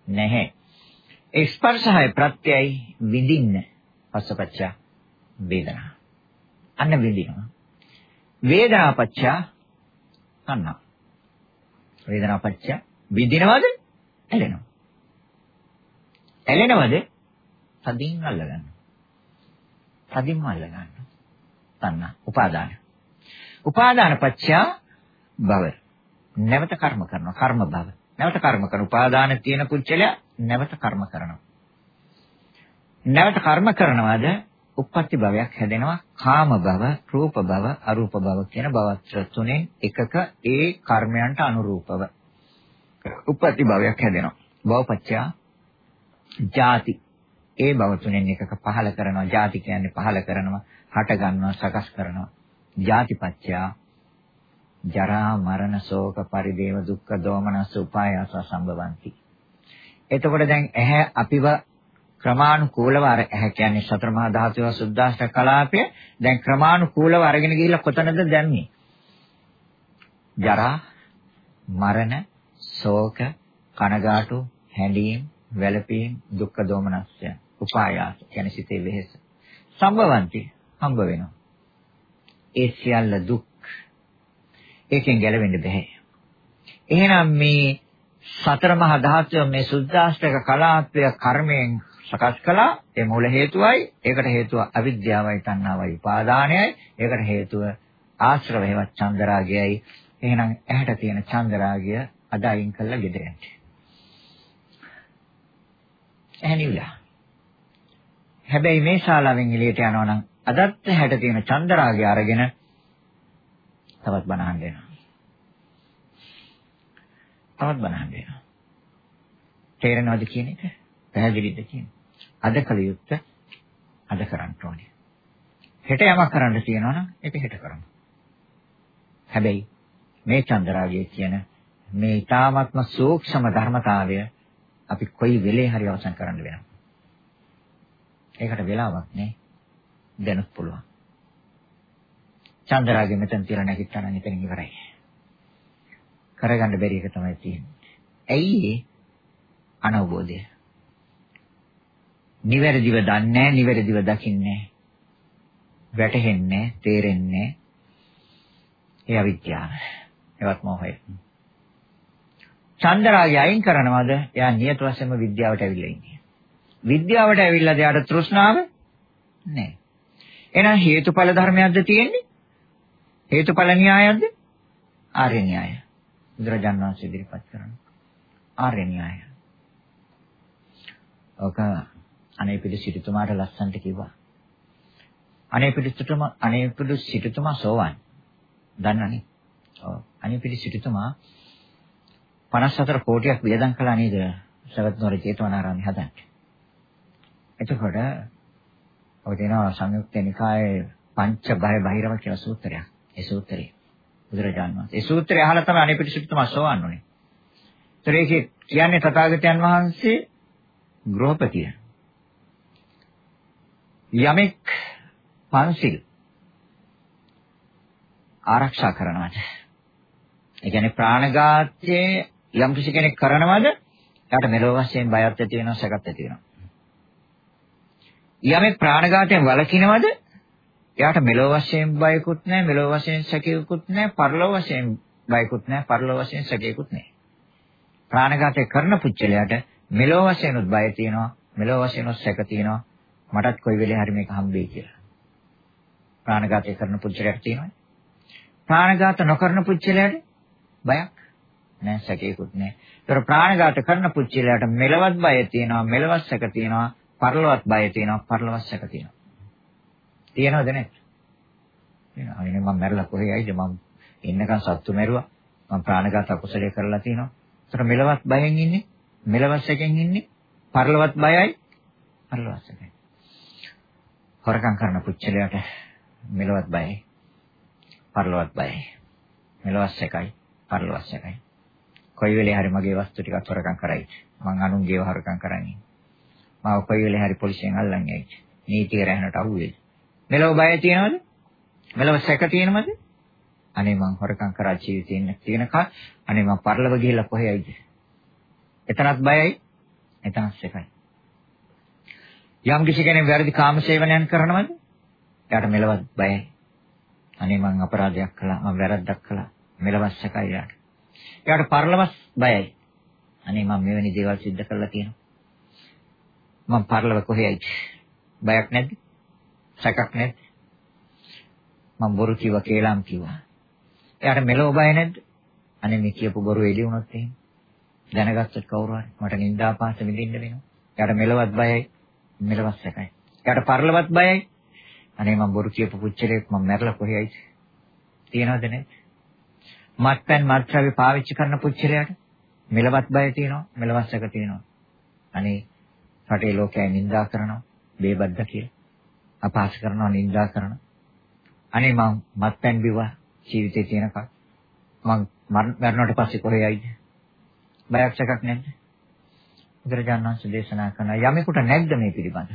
නැහැ. ඒ ස්පර්ශය ප්‍රත්‍යයයි විඳින්න පස්සපච්ච වේදනා. අන්න විඳිනවා. වේදනාපච්ච තණ්හා. වේදනාපච්ච විඳිනවද? ඇලෙනවා. ඇලෙනවද? තදින් අල්ල ගන්නවා. තදින්ම අල්ල ගන්නවා. තණ්හා, උපාදාන. උපාදානපච්ච භව. නැවත කර්ම කරනවා. කර්ම භව. නැවත කර්ම කරන උපාදාන තියෙන කුච්චලයා නැවත කර්ම කරනවා. නැවත කර්ම කරනවාද උප්පත්ති භවයක් හැදෙනවා කාම භව, රූප භව, අරූප භව කියන භවත්‍ර තුනෙන් එකක ඒ කර්මයන්ට අනුරූපව උප්පත්ති භවයක් හැදෙනවා. භවපච්චා ජාති ඒ භව තුනෙන් එකක පහල කරනවා. ජාති කියන්නේ පහල කරනවා, හට ගන්නවා, සකස් කරනවා. ජාතිපච්චා ජරා මරණ ශෝක පරිදේව දුක්ඛ දෝමනස්ස උපායාස සම්භවಂತಿ එතකොට දැන් ඇහැ අපිව ක්‍රමානුකූලව අර ඇහැ කියන්නේ සතර මහා ධාතුව සුද්දාෂ්ට කලාපය දැන් ක්‍රමානුකූලව අරගෙන ගිහිල්ලා කොතනද දැම්මේ? ජරා, මරණ, ශෝක, කනගාටු, හැඬීම්, වැළපීම්, දුක්ඛ දෝමනස්ය, උපායාස කියන්නේ සිතේ වෙහෙස. සම්භවಂತಿ හම්බ වෙනවා. ඒ සියල්ල දුක්. ඒකෙන් ගැලවෙන්න බෑ. එහෙනම් මේ සතර මහා ධාතුව මේ සුද්ධාෂ්ටක කලාපය කර්මයෙන් සකස් කළා. ඒ මූල හේතුවයි. ඒකට හේතුව අවිද්‍යාවයි තණ්හාවයි උපාදානයයි. ඒකට හේතුව ආශ්‍රව හේවත් චන්දරාගයයි. එහෙනම් ඇහැට තියෙන චන්දරාගය අද අයින් කළා ගෙදරට. ඇහෙනිවිලා හැබැයි මේ ශාලාවෙන් එළියට යනවා නම් අදත් ඇහැට තියෙන චන්දරාගය අරගෙන තවත් බනහන් දෙනවා තවත් බනහන් දෙනවා තේරෙනවද කියන එක පැහැදිලිද කියන්නේ අද කල යුත්තේ අද කරන්න ඕනේ. හෙට යමක් කරන්න තියෙනවා නම් ඒක හෙට කරමු. හැබැයි මේ චන්දරාගය කියන මේ ඊ타ත්ම සූක්ෂම ධර්මතාවය අපි කොයි වෙලේ හරි අවසන් කරන්න වෙනවා. ඒකට වෙලාවක් නෑ. දැනුත් පුළුවන්. චන්දරාගය මෙතන තියලා නැගිට්ටා නම් එතනින් ඉවරයි. කරගන්න බැරි එක තමයි තියෙන්නේ. ඇයි ඒ? අනවබෝධය? නිවැරදිව දන්නේ නිවැරදිව දකින්නේ වැටහෙන්නේ තේරෙන්නේ ඒ අවිද්‍යාව. එවත් මොහය. චන්දරාගය අයින් කරනවද? එයා නියත වශයෙන්ම විද්‍යාවට ඇවිල්ලා ඉන්නේ. විද්‍යාවට ඇවිල්ලාද එයාට තෘෂ්ණාව? නැහැ. එහෙනම් හේතුඵල ධර්මයක්ද තියෙන්නේ? හේතුඵල න්‍යායයක්ද ආර්ය න්‍යාය බුදුරජාණන් වහන්සේ ඉදිරිපත් කරන ආර්ය න්‍යාය ඔක අනේපිඩු සිටුතුමාට ලස්සන්ට කිව්වා. අනේපිඩු සිටුතුමා අනේපිඩු සිටුතුමා සෝවන්. දන්නනේ. ඔව්. අනේපිඩු සිටුතුමා 54 කෝටියක් වියදම් කළා නේද? සවැත් නුවර චේතවනාරාමයේ හදන්න. එතකොට ඔය දෙනවා සංයුක්ත නිකායේ පංච බය බහිරව කියලා සූත්‍රයක්. ඒ සූත්‍රය. බුදුරජාණන් වහන්සේ. ඒ සූත්‍රය අහලා තමයි අනේපිඩු සිටුතුමා සෝවන් වුනේ. ඒතර ඒකේ කියන්නේ තථාගතයන් වහන්සේ ගෘහපතිය. යමෙක් පන්සිල් ආරක්ෂා කරනවාද? ඒ කියන්නේ ප්‍රාණඝාතයේ යම් කිසි කෙනෙක් කරනවද? එයාට මෙලොව වශයෙන් බයක් ඇති වෙනවා, සැකත් ඇති වෙනවා. යමෙක් ප්‍රාණඝාතයෙන් වළකිනවද? එයාට මෙලොව වශයෙන් බයකුත් නැහැ, මෙලොව වශයෙන් සැකයකුත් නැහැ, පරලොව වශයෙන් බයකුත් නැහැ, පරලොව වශයෙන් සැකයකුත් නැහැ. ප්‍රාණඝාතය කරන පුච්චලයට මෙලොව වශයෙන් උත් බය තියෙනවා, මෙලොව වශයෙන් උත් සැක තියෙනවා, මටත් කොයි වෙලේ හරි මේක හම්බෙයි කියලා. ප්‍රාණඝාතය කරන පුච්චලයට තියෙනවා. ප්‍රාණඝාත නොකරන පුච්චලයට බයක් නෑ සැකේකුත් නෑ. ඒතර ප්‍රාණඝාත කරන පුච්චලයට මෙලවත් බය තියෙනවා, මෙලවත් සැක තියෙනවා, පරලොවත් බය තියෙනවා, පරලොවත් සැක තියෙනවා. තියෙනවද නැත්? තියෙනවා. අනේ මම මැරලා කොහේ යයිද මම ඉන්නකන් සත්තු මැරුවා. මම ප්‍රාණඝාත අකුසලයේ කරලා තියෙනවා. ඒතර මෙලවත් බයෙන් ඉන්නේ, මෙලවත් සැකෙන් ඉන්නේ, පරලොවත් බයයි, පරලොවත් සැකයි. හොරකම් කරන පුච්චලයට මෙලවත් බයයි. පරලොවත් බයයි. මෙලවත් එකයි, පරලොවත් එකයි. කොයි වෙලේ හරි මගේ වස්තු ටිකක් හොරකම් කරයි. මං අනුන්ගේව හොරකම් කරන්නේ. මාව කොයි වෙලේ හරි පොලිසියෙන් අල්ලන්නේ ඇයි? නීතිය රැහනට අහුවේ. මෙලව බය තියනවද? මෙලව සැක තියෙනවද? අනේ මං හොරකම් කරා ජීවිතේ තියෙනක අනේ මං පරලව ගිහිල්ලා කොහේයිද? එතනත් බයයි. එතනත් සැකයි. යම් කිසි කෙනෙක් වැරදි කාම සේවනයන් කරනවද? එයාට මෙලවත් බයයි. අනේ මං අපරාධයක් කළා, මං වැරද්දක් කළා. මෙලවත් සැකයි එයාට. එයාට පරලොවස් බයයි. අනේ මං මෙවැනි දේවල් සිද්ධ කරලා තියෙනවා. මං පරලොව කොහේයිද? බයක් නැද්ද? සැකක් නැද්ද? මං බොරු කිව්වා, කේලම් කිව්වා. එයාට මෙලව බය නැද්ද? අනේ මේ කියපු බොරු එළි වුණොත් එහෙම. දැනගත්තොත් කවුරු හරි මට නින්දාපාස විඳින්න වෙනවා. එයාට මෙලවත් බයයි. මෙලවස් එකයි. එයාට පරලවත් බයයි. අනේ මම බොරු කියපු පුච්චලෙක් මම මැරලා කොහේයිද? තියනවද නැද්ද? මත්පැන් මත්ද්‍රව්‍ය පාවිච්චි කරන පුච්චලයට මෙලවත් බය තියෙනවා, මෙලවස් එක තියෙනවා. අනේ රටේ ලෝකයයි නිඳා කරනවා, බේබද්ද කියලා. අපහාස කරනවා, නිඳා කරනවා. අනේ මම මත්පැන් බිව්වා ජීවිතේ තියෙනකම්. මම මරණයට පස්සේ කොහේයිද? බයක් එකක් නැද්ද? බුදුරජාණන් වහන්සේ දේශනා කරන යමෙකුට නැද්ද මේ පිළිබඳ?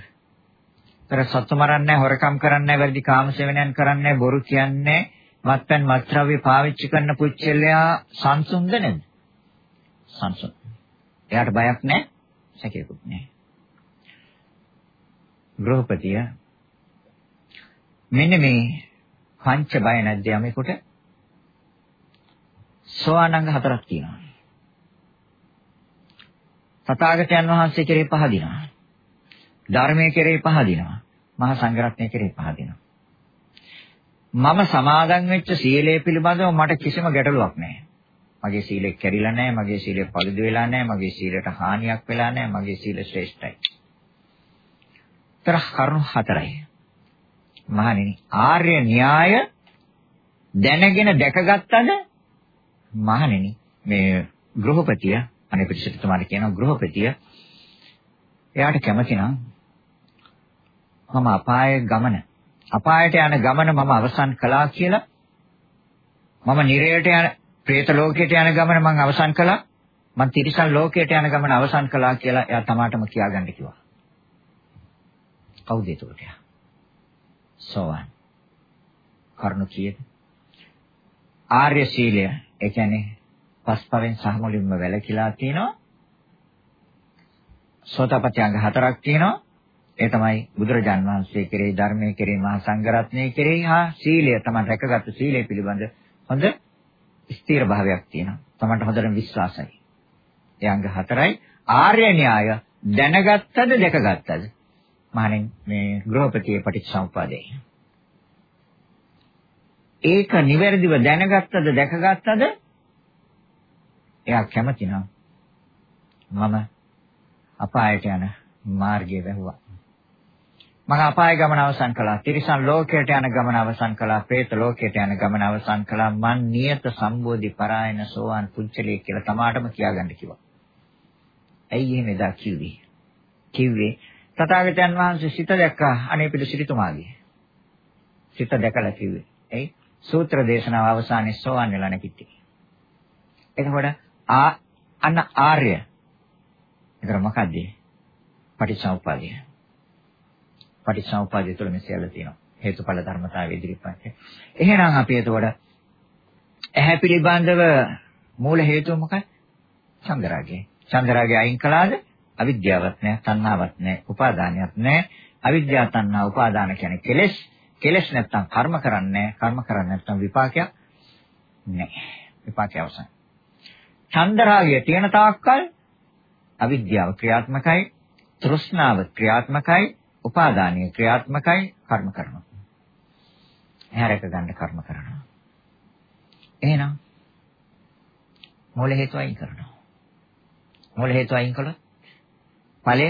තර සත්තු මරන්නේ හොරකම් කරන්නේ වැරදි කාමසේවනයන් කරන්නේ බොරු කියන්නේ මත්පැන් මත්ද්‍රව්‍ය පාවිච්චි කරන පුච්චලයා සංසුන්ද නැද්ද? සංසුන්. එයාට බයක් නැහැ, සැකයක්වත් නැහැ. ගෘහපතිය මෙන්න මේ පංච බය නැද්ද යමෙකුට? සෝවානංග හතරක් තියෙනවා. තථාගතයන් වහන්සේ කෙරෙහි පහදිනවා. ධර්මයේ කෙරෙහි පහදිනවා. මහා සංඝරත්නය කෙරෙහි පහදිනවා. මම සමාදන් වෙච්ච සීලය පිළිබඳව මට කිසිම ගැටලුවක් නැහැ. මගේ සීලය කැඩිලා නැහැ, මගේ සීලය පළුදු වෙලා නැහැ, මගේ සීලයට හානියක් වෙලා නැහැ, මගේ සීල ශ්‍රේෂ්ඨයි. තර කරුණු හතරයි. මහණෙනි, ආර්ය න්‍යාය දැනගෙන දැකගත්තද? මහණෙනි, මේ ගෘහපතිය අනේ පිටිසිතුමාට කියනවා ගෘහපතිය එයාට කැමති නම් මම අපායේ ගමන අපායට යන ගමන මම අවසන් කළා කියලා මම නිරයට යන പ്രേත ලෝකයට යන ගමන මම අවසන් කළා මම තිරිසන් ලෝකයට යන ගමන අවසන් කළා කියලා එයා තමාටම කියාගන්න කිව්වා කවුද ඒකට සෝවන් කරුණ කීයද ආර්ය සීලය ඒ කියන්නේ පස්පවෙන් සහ මුලින්ම වැළකීලා තියෙනවා. සෝතපට්ටි අංග හතරක් තියෙනවා. ඒ තමයි බුදුරජාන් වහන්සේ කෙරෙහි ධර්මයේ කෙරෙහි මහා සංඝරත්නයේ කෙරෙහි හා සීලය තමයි රැකගත්තු සීලය පිළිබඳ හොඳ ස්ථීර භාවයක් තියෙනවා. තමන්ට හොඳට විශ්වාසයි. ඒ අංග හතරයි ආර්ය න්‍යාය දැනගත්තද දැකගත්තද? මහණෙන් මේ ගෘහපතියේ පටිච්චසමුප්පාදේ. ඒක නිවැරදිව දැනගත්තද දැකගත්තද එයා කැමති නම් මම අපායට යන මාර්ගය වැහුවා. මම අපාය ගමන අවසන් කළා. තිරිසන් ලෝකයට යන ගමන අවසන් කළා. പ്രേත ලෝකයට යන ගමන අවසන් කළා. මන් නියත සම්බෝධි පරායන සෝවාන් පුච්චලේ කියලා තමාටම කියාගන්න කිව්වා. ඇයි එහෙම එදා කිව්වේ? කිව්වේ තථාගතයන් වහන්සේ සිත දැක්කා අනේ පිළි සිරිතුමාගේ. සිත දැකලා කිව්වේ. එයි සූත්‍ර දේශනාව අවසානයේ සෝවාන් වෙලා නැගිටියි. එතකොට ආ අන්න ආර්ය. ඒතර මොකද්ද? පටිච්චසමුප්පාදය. පටිච්චසමුප්පාදය තුළ මේ සියල්ල තියෙනවා. හේතුඵල ධර්මතාවය ඉදිරිපත්. එහෙනම් අපි එතකොට ඇහැ පිළිබඳව මූල හේතුව මොකක්ද? චන්දරාගය. චන්දරාගය අයින් කළාද? අවිද්‍යාවක් නැහැ, තණ්හාවක් නැහැ, උපාදානයක් නැහැ. අවිද්‍යාව, තණ්හා, උපාදාන කියන්නේ කෙලෙස්. කෙලෙස් නැත්තම් කර්ම කරන්නේ නැහැ. කර්ම කරන්නේ නැත්තම් විපාකයක් නැහැ. විපාකය අවසන්. චන්දරාගය තියෙන තාක්කල් අවිද්‍යාව ක්‍රියාත්මකයි, තෘෂ්ණාව ක්‍රියාත්මකයි, උපාදානීය ක්‍රියාත්මකයි, කර්ම කරනවා. එහරක ගන්න කර්ම කරනවා. එහෙනම් මූල හේතු අයින් කරනවා. මූල හේතු අයින් කළොත් ඵලය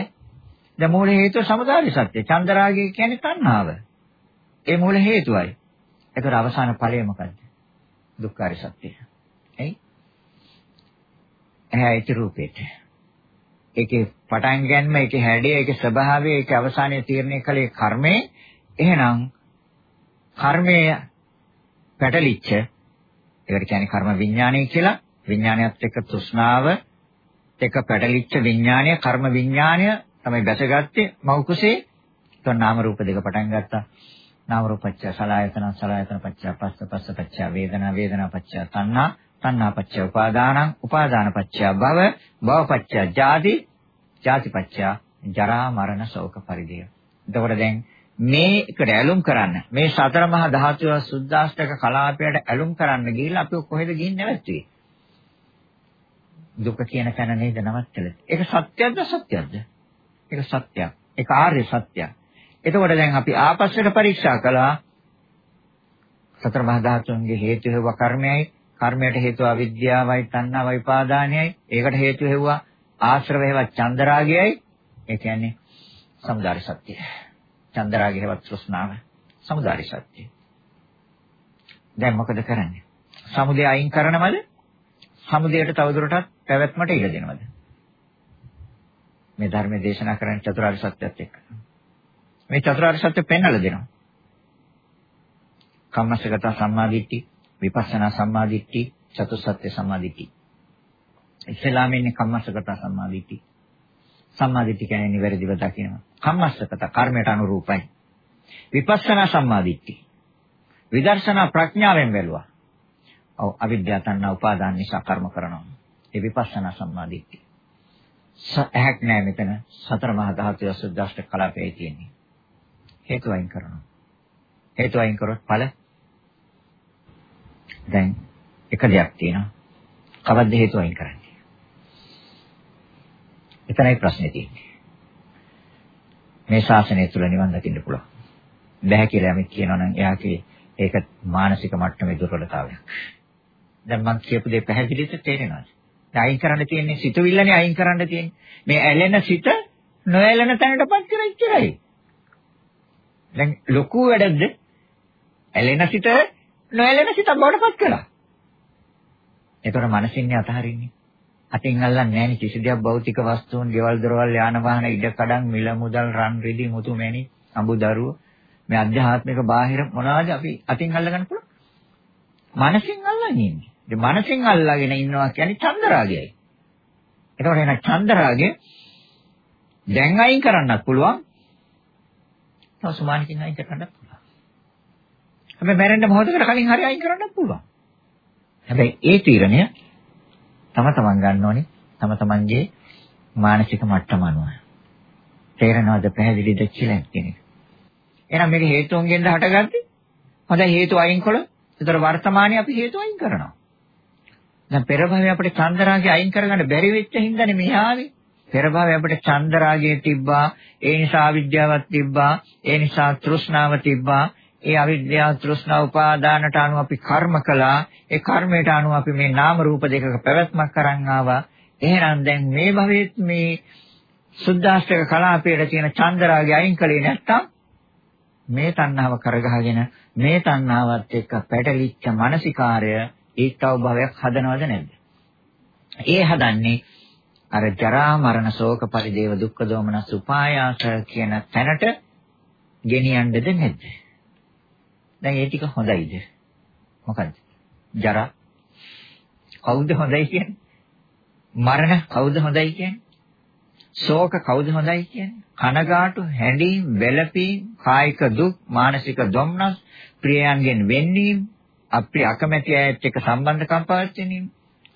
දැන් මූල හේතුව සමුදාය සත්‍ය. චන්දරාගය කියන්නේ තණ්හාව. ඒ මූල හේතුවයි. ඒතර අවසාන ඵලය මොකද්ද? දුක්ඛාර සත්‍යය. එයි ඇහැ ඇති රූපෙට. ඒකේ පටන් ගැනීම, ඒකේ හැඩය, ඒකේ ස්වභාවය, ඒකේ අවසානයේ තීරණය කළේ කර්මය. එහෙනම් කර්මය පැටලිච්ච ඒකට කියන්නේ කර්ම විඥානය කියලා. විඥානයත් එක්ක තෘෂ්ණාව එක්ක පැටලිච්ච විඥානය, කර්ම විඥානය තමයි බැසගත්තේ මෞකුසේ. તો නාම රූප දෙක පටන් ගත්තා. නාම රූපච්ච සලආයතන සලආයතන පච්ච පස්ස පස්ස පච්ච වේදනා වේදනා පච්ච තණ්හා තණ්හාපච්චය උපාදානං උපාදානපච්චය භව භවපච්චය ජාති ජාතිපච්චය ජරා මරණ ශෝක පරිදේය. එතකොට දැන් මේකට ඇලුම් කරන්න මේ සතර මහා ධාතු සුද්දාෂ්ටක කලාපයට ඇලුම් කරන්න ගිහිල්ලා අපි කොහෙද ගිහින් නැවතුනේ? දුක කියන තැන නේද නවත්තලා. ඒක සත්‍යද සත්‍යද? ඒක සත්‍යයක්. ඒක ආර්ය සත්‍යයක්. එතකොට දැන් අපි ආපස්සට පරීක්ෂා කළා සතර මහා ධාතුන්ගේ හේතු හේව කර්මයයි කර්මයට හේතුව අවිද්‍යාවයි තණ්හාවයි උපාදානයයි. ඒකට හේතු හේවුවා ආශ්‍රව හේවත් චන්දරාගයයි. ඒ කියන්නේ සමුදාය සත්‍යය. චන්දරාගය හේවත් තෘෂ්ණාව. සමුදාය සත්‍යය. දැන් මොකද කරන්නේ? සමුදය අයින් කරනවද? සමුදයට තවදුරටත් පැවැත්මට ඉඩ දෙනවද? මේ ධර්මයේ දේශනා කරන චතුරාර්ය සත්‍යයත් එක්ක. මේ චතුරාර්ය සත්‍ය පෙන්වලා දෙනවා. කම්මස්සගත සම්මාදිට්ඨි විපස්සනා සම්මාදිට්ඨි චතුස්සත්‍ය සම්මාදිට්ඨි ඉස්ලාමයේ ඉන්නේ කම්මස්සගත සම්මාදිට්ඨි සම්මාදිට්ඨිය කියන්නේ නිවැරදිව දකිනවා. කම්මස්සකත කර්මයට අනුරූපයි. විපස්සනා සම්මාදිට්ඨිය. විදර්ශනා ප්‍රඥාවෙන් බැලුවා. ඔව් අවිද්‍යාව තණ්හා උපාදාන නිසා කර්ම කරනවා. ඒ විපස්සනා සම්මාදිට්ඨිය. ඇහැක් නෑ මෙතන සතර මහා ධාතු අසුද්දාෂ්ට කලාපයේ තියෙන්නේ. හේතු අයින් කරනවා. හේතු අයින් කරොත් ඵල දැන් එක දෙයක් තියෙනවා. කවද්ද හේතු අයින් කරන්නේ? එතනයි ප්‍රශ්නේ තියෙන්නේ. මේ ශාසනය තුල නිවන් දකින්න පුළුවන්. බෑ කියලා යමෙක් කියනවා නම් එයාගේ ඒක මානසික මට්ටමේ දුර්වලතාවයක්. දැන් මම කියපු දේ පැහැදිලිද තේරෙනවද? දැන් අයින් කරන්න තියෙන්නේ සිතුවිල්ලනේ අයින් කරන්න තියෙන්නේ. මේ ඇලෙන සිත නොඇලෙන තැනටපත් කර ඉච්චරයි. දැන් ලොකු වැඩක්ද? ඇලෙන සිත නොඇලෙන සිත බවටපත් කළා. ඒතර මනසින්නේ අතහරින්නේ. අතින් අල්ලන්නේ නැහැ කිසි දෙයක් භෞතික වස්තුන්, ගෙවල් දොරවල්, යාන වාහන, ඉඩ කඩන්, මිල මුදල්, රන් රිදි, මුතු මැණි, අඹ දරුවෝ මේ අධ්‍යාත්මික බාහිර මොනවද අපි අතින් අල්ලගන්න පුළුවන්? මනසින් අල්ලන්නේ ඉන්නේ. ඉතින් මනසින් අල්ලාගෙන ඉන්නවා කියන්නේ චන්දරාගයයි. එතකොට එන චන්දරාගය දැන් අයින් කරන්නත් පුළුවන්. තව සුමානකින් අයින් කරන්නත් පුළුවන්. හැබැයි මැරෙන්න මොහොතකට කලින් හරි අයින් කරන්නත් පුළුවන්. හැබැයි ඒ තීරණය තම තමන් ගන්න ඕනේ. තම තමන්ගේ මානසික මට්ටම අනුව. තේරෙනවද පැහැදිලිද කියලා කියන එක. එහෙනම් මේක හේතුන්ගෙන්ද හටගත්තේ? හොඳයි හේතු අයින් කළොත් ඒතර වර්තමානයේ අපි හේතු අයින් කරනවා. දැන් පෙර භවයේ අපිට චන්දරාගය අයින් කරගන්න බැරි වෙච්ච හින්දානේ මේ ආවේ. පෙර භවයේ අපිට චන්දරාගය තිබ්බා, ඒ නිසා අවිද්‍යාවක් තිබ්බා, ඒ නිසා තෘෂ්ණාව තිබ්බා. ඒ අවිද්‍යාව තෘෂ්ණා උපාදානට අනුව අපි කර්ම කළා. ඒ කර්මයට අනුව අපි මේ නාම රූප දෙකක පැවැත්මක් කරන් ආවා. එහෙනම් දැන් මේ භවයේත් මේ සුද්දාෂ්ටක කලාපයේ තියෙන චන්දරාගය අයින් කළේ නැත්තම් මේ තණ්හාව කරගහගෙන මේ තණ්හාවත් එක්ක පැටලිච්ච මානසිකාරය ඒකව භවයක් හදනවද නැද්ද? ඒ හදන්නේ අර ජරා මරණ ශෝක පරිදේව දුක්ඛ දෝමනස් උපායාස කියන තැනට ගෙනියන්නද නැද්ද? දැන් ඒ ටික හොඳයිද? මොකද්ද? ජරා කවුද හොඳයි කියන්නේ? මරණ කවුද හොඳයි කියන්නේ? ශෝක කවුද හොඳයි කියන්නේ? කනගාටු, හැඬීම්, වැළපීම්, කායික දුක්, මානසික දුම්නස්, ප්‍රියයන්ගෙන් වෙන්වීම, අපි අකමැති අයත් එක්ක සම්බන්ධකම් පවත්වන්නේ.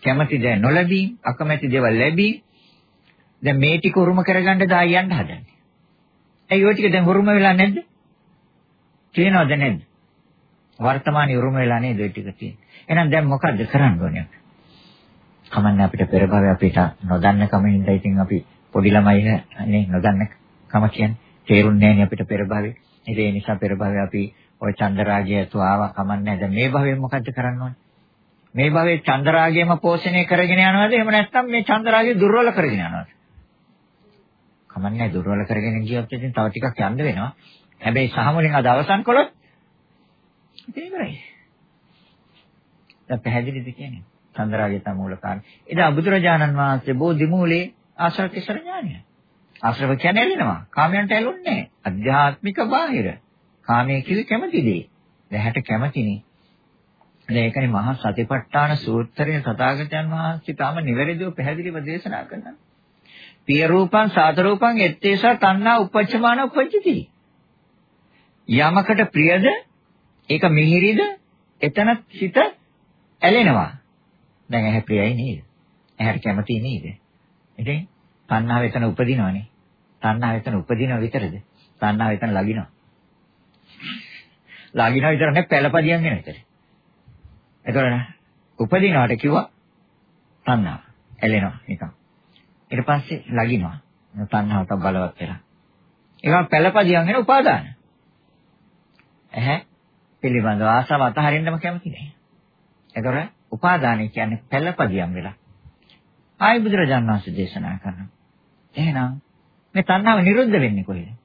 කැමැති දේ නොලැබී, අකමැති දේවල් ලැබී. දැන් මේ ටික උරුම කරගන්න දායි යන්න හදන්නේ. ඇයි ඔය ටික දැන් උරුම වෙලා නැද්ද? තියෙනවද නැද්ද? වර්තමානයේ උරුම වෙලා නේද ඔය ටික තියෙන්නේ. එහෙනම් දැන් මොකද්ද කරන්න ඕනේ අපි? කමන්නේ අපිට පෙර භවය අපිට නොදන්න කමින්ද ඉතින් අපි පොඩි ළමයි නේ නොදන්න කම කියන්නේ තේරුන්නේ නැහැ අපිට පෙර භවය. ඒ නිසා පෙර භවය අපි ওই චන්දරාගය ඇතුව ආවා කමන්නේ. දැන් මේ භවයෙන් මොකද්ද කරන්න ඕනේ? මේ භවයේ චන්දරාගයම පෝෂණය කරගෙන යනවද? එහෙම නැත්නම් මේ චන්දරාගය දුර්වල කරගෙන යනවද? කමන්නේ දුර්වල කරගෙන ගියොත් ඉතින් තව ටිකක් යන්න වෙනවා. හැබැයි සහමුලින් අද අවසන් කළොත් ඉතින් ඉවරයි. දැන් පැහැදිලිද කියන්නේ? චන්දරාගය තමයි මූල කාරණේ. එදා බුදුරජාණන් වහන්සේ බෝධි මූලේ ආශ්‍රව කිසර ඥානය. ආශ්‍රව කියන්නේ ඇලෙනවා. කාමයන්ට ඇලුන්නේ නැහැ. අධ්‍යාත්මික බාහිර. කාමයේ කිවි කැමති දේ. දැහැට කැමතිනේ. ඒකනේ මහා සතිපට්ඨාන සූත්‍රයේ තථාගතයන් වහන්සේ තාම නිවැරදිව පැහැදිලිව දේශනා කරනවා. පිය රූපං සාත රූපං එත්තේසා තණ්හා උපච්චමාන උපච්චති. යමකට ප්‍රියද ඒක මිහිරිද එතන සිත ඇලෙනවා. දැන් ඇහැ ප්‍රියයි නේද? ඇහැට කැමති නේද? ඉතින් තණ්හාව එතන උපදිනවනේ. තණ්හාව එතන උපදිනව විතරද? තණ්හාව එතන ලගිනවා. ලගිනවා විතර නෙවෙයි පළපදියම් වෙන විතර. එතකොට උපදිනවට කිව්වා තණ්හාව. ඇලෙනවා නිකන්. ඊට පස්සේ ලගිනවා. තණ්හාවට බලවත් වෙලා. ඒවා පළපදියම් වෙන උපාදාන. ඇහැ පිළිබඳව ආසාව අතහරින්නම කැමති නැහැ. එතකොට උපාදානය කියන්නේ පළපදියම් වෙලා. ආයි බුදුරජාණන් වහන්සේ දේශනා කරනවා. එහෙනම් මේ තණ්හාව නිරුද්ධ වෙන්නේ කොහෙද?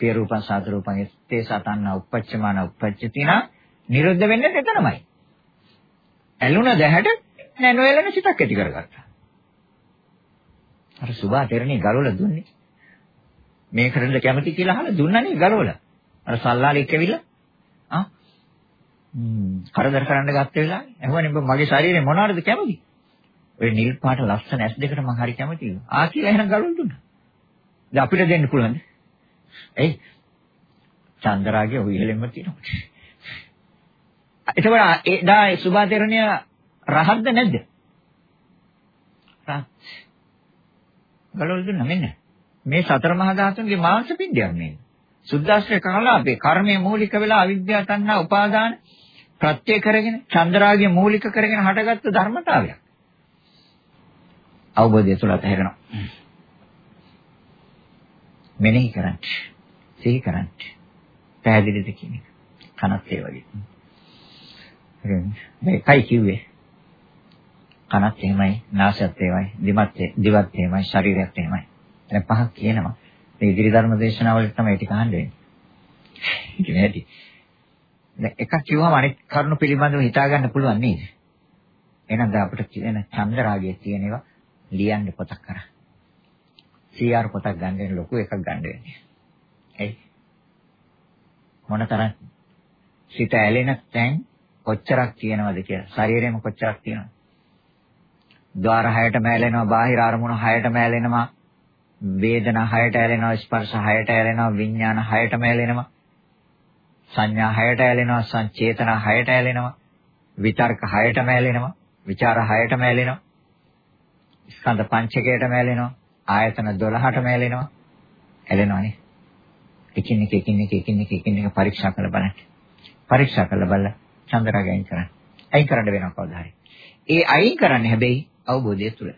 පිය රූපං සාද රූපං තේ සතන්නා උපච්චමාන උපච්චතිනා නිරුද්ධ වෙන්නේ එතනමයි. ඇලුන දැහැට නැනොයලන සිතක් ඇති කරගත්තා. අර සුභා තෙරණි ගලවලා දුන්නේ. මේකටද කැමති කියලා අහලා දුන්නනේ ගලවලා. අර සල්ලාලෙක් ඇවිල්ලා ආ කරදර කරන්න ගත්ත වෙලාවේ එහෙනම් මගේ ශරීරේ මොනවද කැමති? ඔය නිල් පාට ලස්සන ඇස් දෙකට මම හරි කැමතියි. ආ කියලා එහෙනම් ගලවලා දුන්නා. දැන් අපිට දෙන්න පුළුවන්ද? එයි චන්දරාගේ ඔය ඉහෙලෙම තියෙනවා. එතකොට එදා සුභාතරණ්‍ය රහත්ද නැද්ද? රහත්. ගලවල දුන්නා මෙන්න. මේ සතර මහා ධාතුන්ගේ මාංශ පින්ඩයක් මේ. සුද්දාශ්‍රය කලාපේ කර්මයේ මූලික වෙලා අවිද්‍යාව තණ්හා උපාදාන ප්‍රත්‍ය කරගෙන චන්දරාගය මූලික කරගෙන හටගත්තු ධර්මතාවයක්. අවබෝධය තුළ අතහැරෙනවා. මෙනෙහි කරන්න. සිහි කරන්න. පැහැදිලිද කියන එක. කනත් ඒ වගේ. මේකයි කිව්වේ. කනත් එහෙමයි, නාසයත් එහෙමයි, දිමත් දිවත් එහෙමයි, ශරීරයත් එහෙමයි. දැන් පහක් කියනවා. මේ ඉදිරි ධර්ම දේශනාවලට තමයි ටික අහන්න වෙන්නේ. ඉතින් ඇති. දැන් එකක් කිව්වම අනෙක් කරුණු පිළිබඳව හිතා ගන්න පුළුවන් නේද? එහෙනම් දැන් අපිට කියන චන්ද රාගය තියෙන ඒවා ලියන්න පොතක් කරා. CR පොතක් ගන්න ලොකු එකක් ගන්න වෙන්නේ. එයි. මොනතරම් සිත ඇලෙන තැන් කොච්චරක් තියෙනවද කියලා. ශරීරෙම කොච්චරක් තියෙනවද? ద్వාර හයටම ඇලෙනවා, බාහිර අරමුණු හයටම ඇලෙනවා, වේදනා හයට ඇලෙනවා, ස්පර්ශ හයට ඇලෙනවා, විඥාන හයටම ඇලෙනවා. සංඥා හයට ඇලෙනවා, සංචේතන හයට ඇලෙනවා, විතර්ක හයටම ඇලෙනවා, විචාර හයටම ඇලෙනවා. ස්කන්ධ පංචකයටම ඇලෙනවා, ආයතන 12ටම ඇලෙනවා. ඇලෙනවනේ. එකින් එක එකින් එක එකින් එක එකින් එක පරීක්ෂා කරලා බලන්න. පරීක්ෂා කරලා බලලා චන්දරාගය අයින් කරන්න. අයින් කරන්න වෙනවා කවදා හරි. ඒ අයින් කරන්නේ හැබැයි අවබෝධය තුල.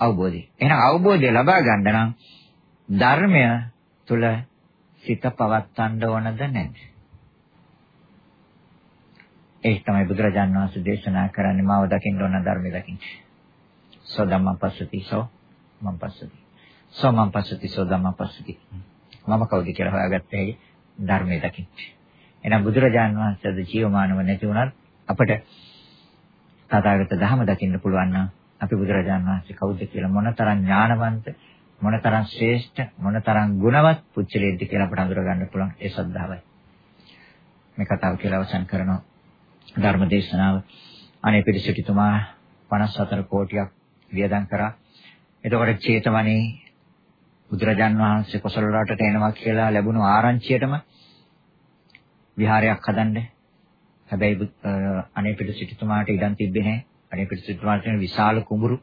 අවබෝධය. එහෙනම් අවබෝධය ලබා ගන්න නම් ධර්මය තුල සිත පවත්තන්න ඕනද නැද්ද? ඒ තමයි බුදුරජාණන් වහන්සේ දේශනා කරන්නේ මාව දකින්න ඕන ධර්මය දකින්න. සෝ ධම්මං පස්සති සෝ මං පස්සති. සෝ මං පස්සති සෝ ධම්මං පස්සති. මම කවුද කියලා හොයාගත්තේ ධර්මය දකින්න. එහෙනම් බුදුරජාණන් වහන්සේද ජීවමානව නැති වුණත් අපට තථාගත ධහම දකින්න පුළුවන් නම් අපි බුදුරජාණන් වහන්සේ කවුද කියලා මොනතරම් ඥානවන්ත මොනතරම් ශ්‍රේෂ්ඨ මොනතරම් ගුණවත් පුච්චලෙද්ද කියලා අපට අඳුර ගන්න පුළුවන් ඒ ශ්‍රද්ධාවයි. මේ කතාව කියලා අවසන් කරනවා ධර්ම දේශනාව. අනේ පිළිසිටිතුමා 54 කෝටියක් වියදම් කරා. එතකොට චේතවනේ බුදුරජාන් වහන්සේ කොසල් රටට එනවා කියලා ලැබුණු ආරංචියටම විහාරයක් හදන්න. හැබැයි අනේ පිටු සිටුතුමාට ඉඩම් තිබ්බේ නැහැ. අනේ පිටු සිටුතුමාට තියෙන විශාල කුඹුරු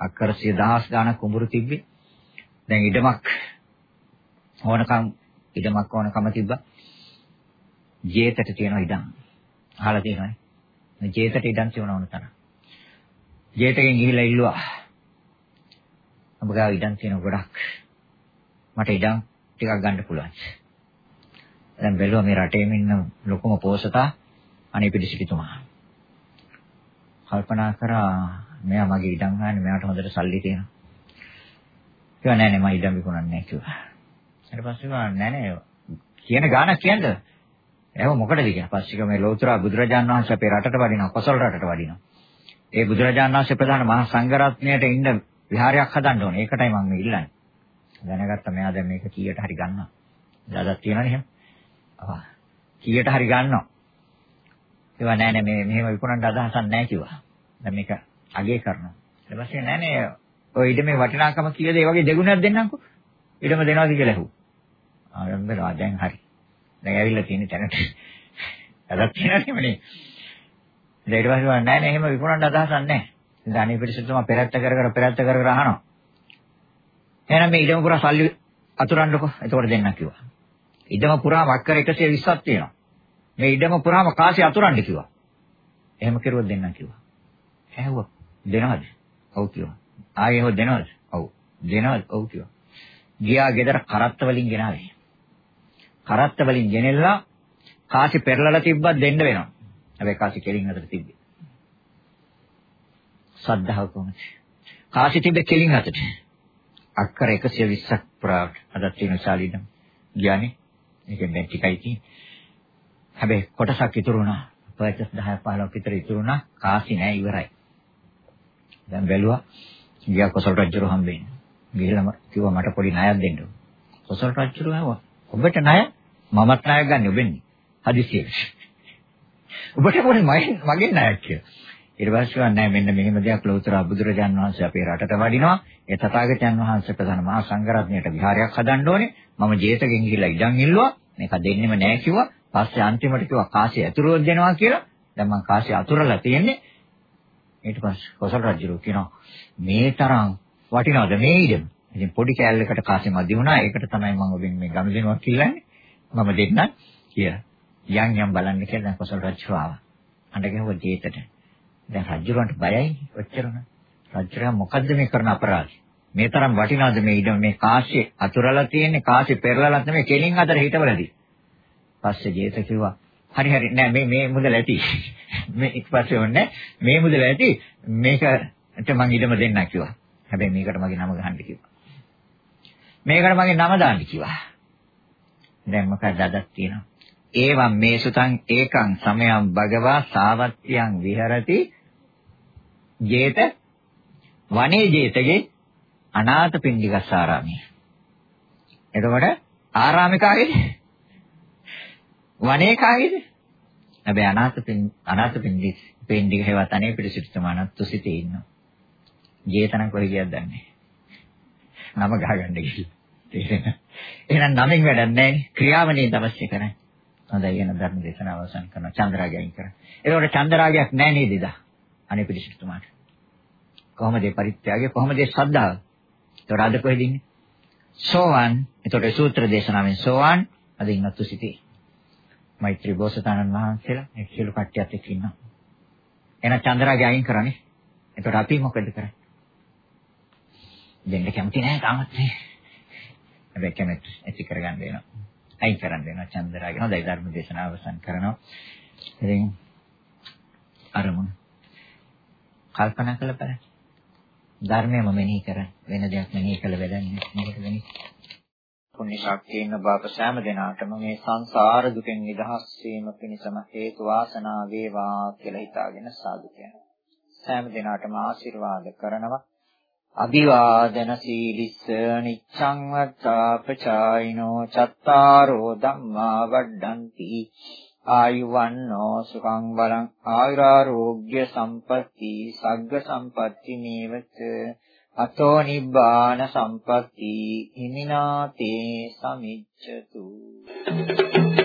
අක්කර 10000 ගාණක් කුඹුරු තිබ්බේ. දැන් ඉඩමක් ඕනකම් ඉඩමක් ඕනකම තිබ්බා. ජේතට තියෙන ඉඩම්. අහලා තියෙනවනේ. ජේතට ඉඩම් තියන ඕන තරම්. ජේතගෙන් ගිහිල්ලා ඉල්ලුවා. ඔබ ගාව ඉඩම් තියෙන ගොඩක්. මට ඉඩම් ටිකක් ගන්න පුළුවන්. දැන් බැලුවා මේ රටේම ඉන්න ලොකුම පෝසතා අනේ පිටිසිටිතුමා. කල්පනා කරා මෙයා මගේ ඉඩම් ගන්න මෙයාට හොඳට සල්ලි තියෙනවා. කිව්වා නෑ නෑ මම ඉඩම් විකුණන්නේ නෑ කිව්වා. ඊට පස්සේ කිව්වා නෑ නෑ කියන ගාණක් කියන්නද? එහෙම මොකටද කියලා. පස්සේ මේ ලෝතර බුදුරජාණන් වහන්සේ අපේ රටට වඩිනවා කොසල් රටට වඩිනවා. ඒ බුදුරජාණන් වහන්සේ ප්‍රධාන මහා සංඝරත්නයට ඉන්න විහාරයක් හදන්න ඕනේ. ඒකටයි මම ඉල්ලන්නේ. දැනගත්තා මෙයා දැන් මේක කීයට හරි ගන්නවා. දාදක් තියෙනවනේ එහෙම. ආ කීයට හරි ගන්නවා. ඒවා නෑ නෑ මේ මෙහෙම විකුණන්න අදහසක් නෑ කිව්වා. දැන් මේක අගේ කරනවා. ඊට පස්සේ නෑ නෑ ඔය ඉඩමේ වටිනාකම කීයද ඒ වගේ දෙගුණයක් දෙන්නම්කෝ. ඉඩම දෙනවද කියලා ඇහුවා. ආ දැන් බලා දැන් හරි. දැන් ඇවිල්ලා තියෙන තැනට. අදක් තියෙනවනේ. ඊට පස්සේ නෑ නෑ එහෙම විකුණන්න අදහසක් නෑ. ඉතින් අනේ පිටිසතුමා පෙරත්ත කර කර පෙරත්ත කර කර අහනවා. එහෙනම් මේ ඉඩම පුරා සල්ලි අතුරන්නකො. එතකොට දෙන්න කිව්වා. ඉඩම පුරාම අක්කර 120ක් තියෙනවා. මේ ඉඩම පුරාම කාසිය අතුරන්න කිව්වා. එහෙම කෙරුවොත් දෙන්න කිව්වා. ඇහුවා. දෙනවද? ඔව් කිව්වා. ආයෙ හො දෙනවද? ඔව්. දෙනවද? ඔව් කිව්වා. ගියා ගෙදර කරත්ත වලින් ගෙනාවේ. කරත්ත වලින් ගෙනෙල්ලා කාසි පෙරලලා තිබ්බත් දෙන්න වෙනවා. හැබැයි කාසි කෙලින් අතට තිබ්බේ. සද්ධාව කොහොමද? කාසි තිබ්බේ කෙලින් අතට. අක්කර 120ක් පුරාවට අදත් තියෙන ශාලිනම් ගියානේ. මේකෙන් දැන් ටිකයි තියෙන්නේ. හැබැයි කොටසක් ඉතුරු වුණා. පර්චස් 10 15ක් විතර ඉතුරු වුණා. කාසි නෑ ඉවරයි. දැන් බැලුවා ගියා කොසල් රජුරු හම්බෙන්නේ. ගිහලම කිව්වා මට පොඩි ණයක් දෙන්න. කොසල් රජුරු ආවා. ඔබට ණය මමත් ණයක් ගන්න ඔබෙන්නේ. හදිසියෙ. ඔබට පොඩි මගෙන් ණයක් කියලා. ඊට පස්සේ නෑ මෙන්න මෙහෙම දෙයක් ලෝතර බුදුරජාන් වහන්සේ අපේ රටට වඩිනවා. ඒ තථාගතයන් වහන්සේ ප්‍රධාන මහා සංඝරත්නයට විහාරයක් හදන්න ඕනේ. මම ජේතගෙන් ගිහිල්ලා ඉඩම් ඉල්ලුවා. මේක දෙන්නෙම නෑ කිව්වා. පස්සේ අන්තිමට කිව්වා කාසිය ඇතුරුවක් දෙනවා කියලා. දැන් මම කාසිය අතුරලා තියෙන්නේ. ඊට පස්සේ කොසල් රජු කියනවා මේ තරම් වටිනවද මේ ඉඩම? ඉතින් පොඩි කෑල්ලකට කාසිය මදි වුණා. ඒකට තමයි මම ඔබෙන් මේ ගනු දෙනවා කියන්නේ. මම දෙන්නම් කියලා. යන් යම් බලන්න කියලා දැන් කොසල් රජු ආවා. අඬ ගැහුවා ජේතට. දැන් රජුරන්ට බයයි ඔච්චරම. රජුරා මොකද්ද මේ කරන අපරාධය? මේ තරම් වටිනාද මේ ඉඩම මේ කාසිය අතුරලා තියෙන්නේ කාසිය පෙරලලත් නෙමෙයි කෙලින් අතර හිටවලදී. පස්සේ ජේත කිව්වා හරි හරි නෑ මේ මේ මුදල ඇති. මේ ඊපස්සේ ඕනේ මේ මුදල ඇති මේකට මං ඉඩම දෙන්නම් කිව්වා. හැබැයි මේකට මගේ නම ගහන්න කිව්වා. මේකට මගේ නම දාන්න කිව්වා. දැන් මොකක්ද අදක් තියෙනවා. ඒවම් මේ සුතං ඒකං සමයං භගවා සාවත්‍යං විහෙරති ජේත වනේ ජේතගේ අනාථ පින්ඩිකස්සාරාමයේ. එතකොට ආරාමිකාගේද? වනේ කාගේද? හැබැයි අනාථ පින් අනාථ පින්ඩි පින්ඩික හේවත් අනේ පිළිසිටුමානත් තුසිතේ ඉන්නවා. ජේතන කොහෙ ගියද දන්නේ නම ගහගන්න ගිහින්. තේරෙනවද? එහෙනම් නමින් වැඩක් නැහැ. ක්‍රියාවනේ අවශ්‍ය කරන්නේ. හොඳයි එන ධර්ම දේශනාව අවසන් කරනවා චන්ද්‍රාගයෙන් කරා. ඒකෝට චන්ද්‍රාගයක් නැහැ නේද ඉදා? අනේ පිළිසිටුමාට. කොහොමද ඒ පරිත්‍යාගය කොහොමද ඒ ශ්‍රද්ධාව? ඒතකොට අද කොහෙද ඉන්නේ? සෝවන්. ඒතකොට සූත්‍ර දේශනාවෙන් සෝවන් අද ඉන්නත් සිටි. මෛත්‍රී බෝසතාණන් වහන්සේලා මේ සියලු කට්ටියත් එක්ක ඉන්නවා. එහෙනම් චන්ද්‍රාගේ අයින් කරන්නේ. ඒතකොට අපි මොකද කරන්නේ? දෙන්න කැමති නැහැ තාමත් නේ. හැබැයි කැමති ඇති කරගන්න වෙනවා. අයින් කරන්න වෙනවා චන්ද්‍රාගේ. හොඳයි ධර්ම දේශනාව අවසන් කරනවා. ඉතින් අරමුණ කල්පනා කළ බලන්න. ධර්මයම මෙනෙහි කර වෙන දෙයක් මෙනෙහි කළ වෙලන්නේ මොකද වෙන්නේ? පුණ්‍ය ශක්තියින බාප සෑම දිනාටම මේ සංසාර දුකෙන් නිදහස් වීම පිණිසම හේතු වාසනා වේවා කියලා හිතාගෙන සාදු කියනවා. සෑම දිනාටම ආශිර්වාද කරනවා. අභිවාදන සීලිස්ස නිච්ඡං වත්තාපචායිනෝ චත්තාරෝ ධම්මා වඩ්ඩಂತಿ ආයුවන්නෝ සුඛං බලං ආයුරාෝග්‍ය සම්පatti සග්ග සම්පatti නේවත අතෝ නිබ්බාන සම්පatti හිමිනාතේ සමිච්ඡතු Thank you.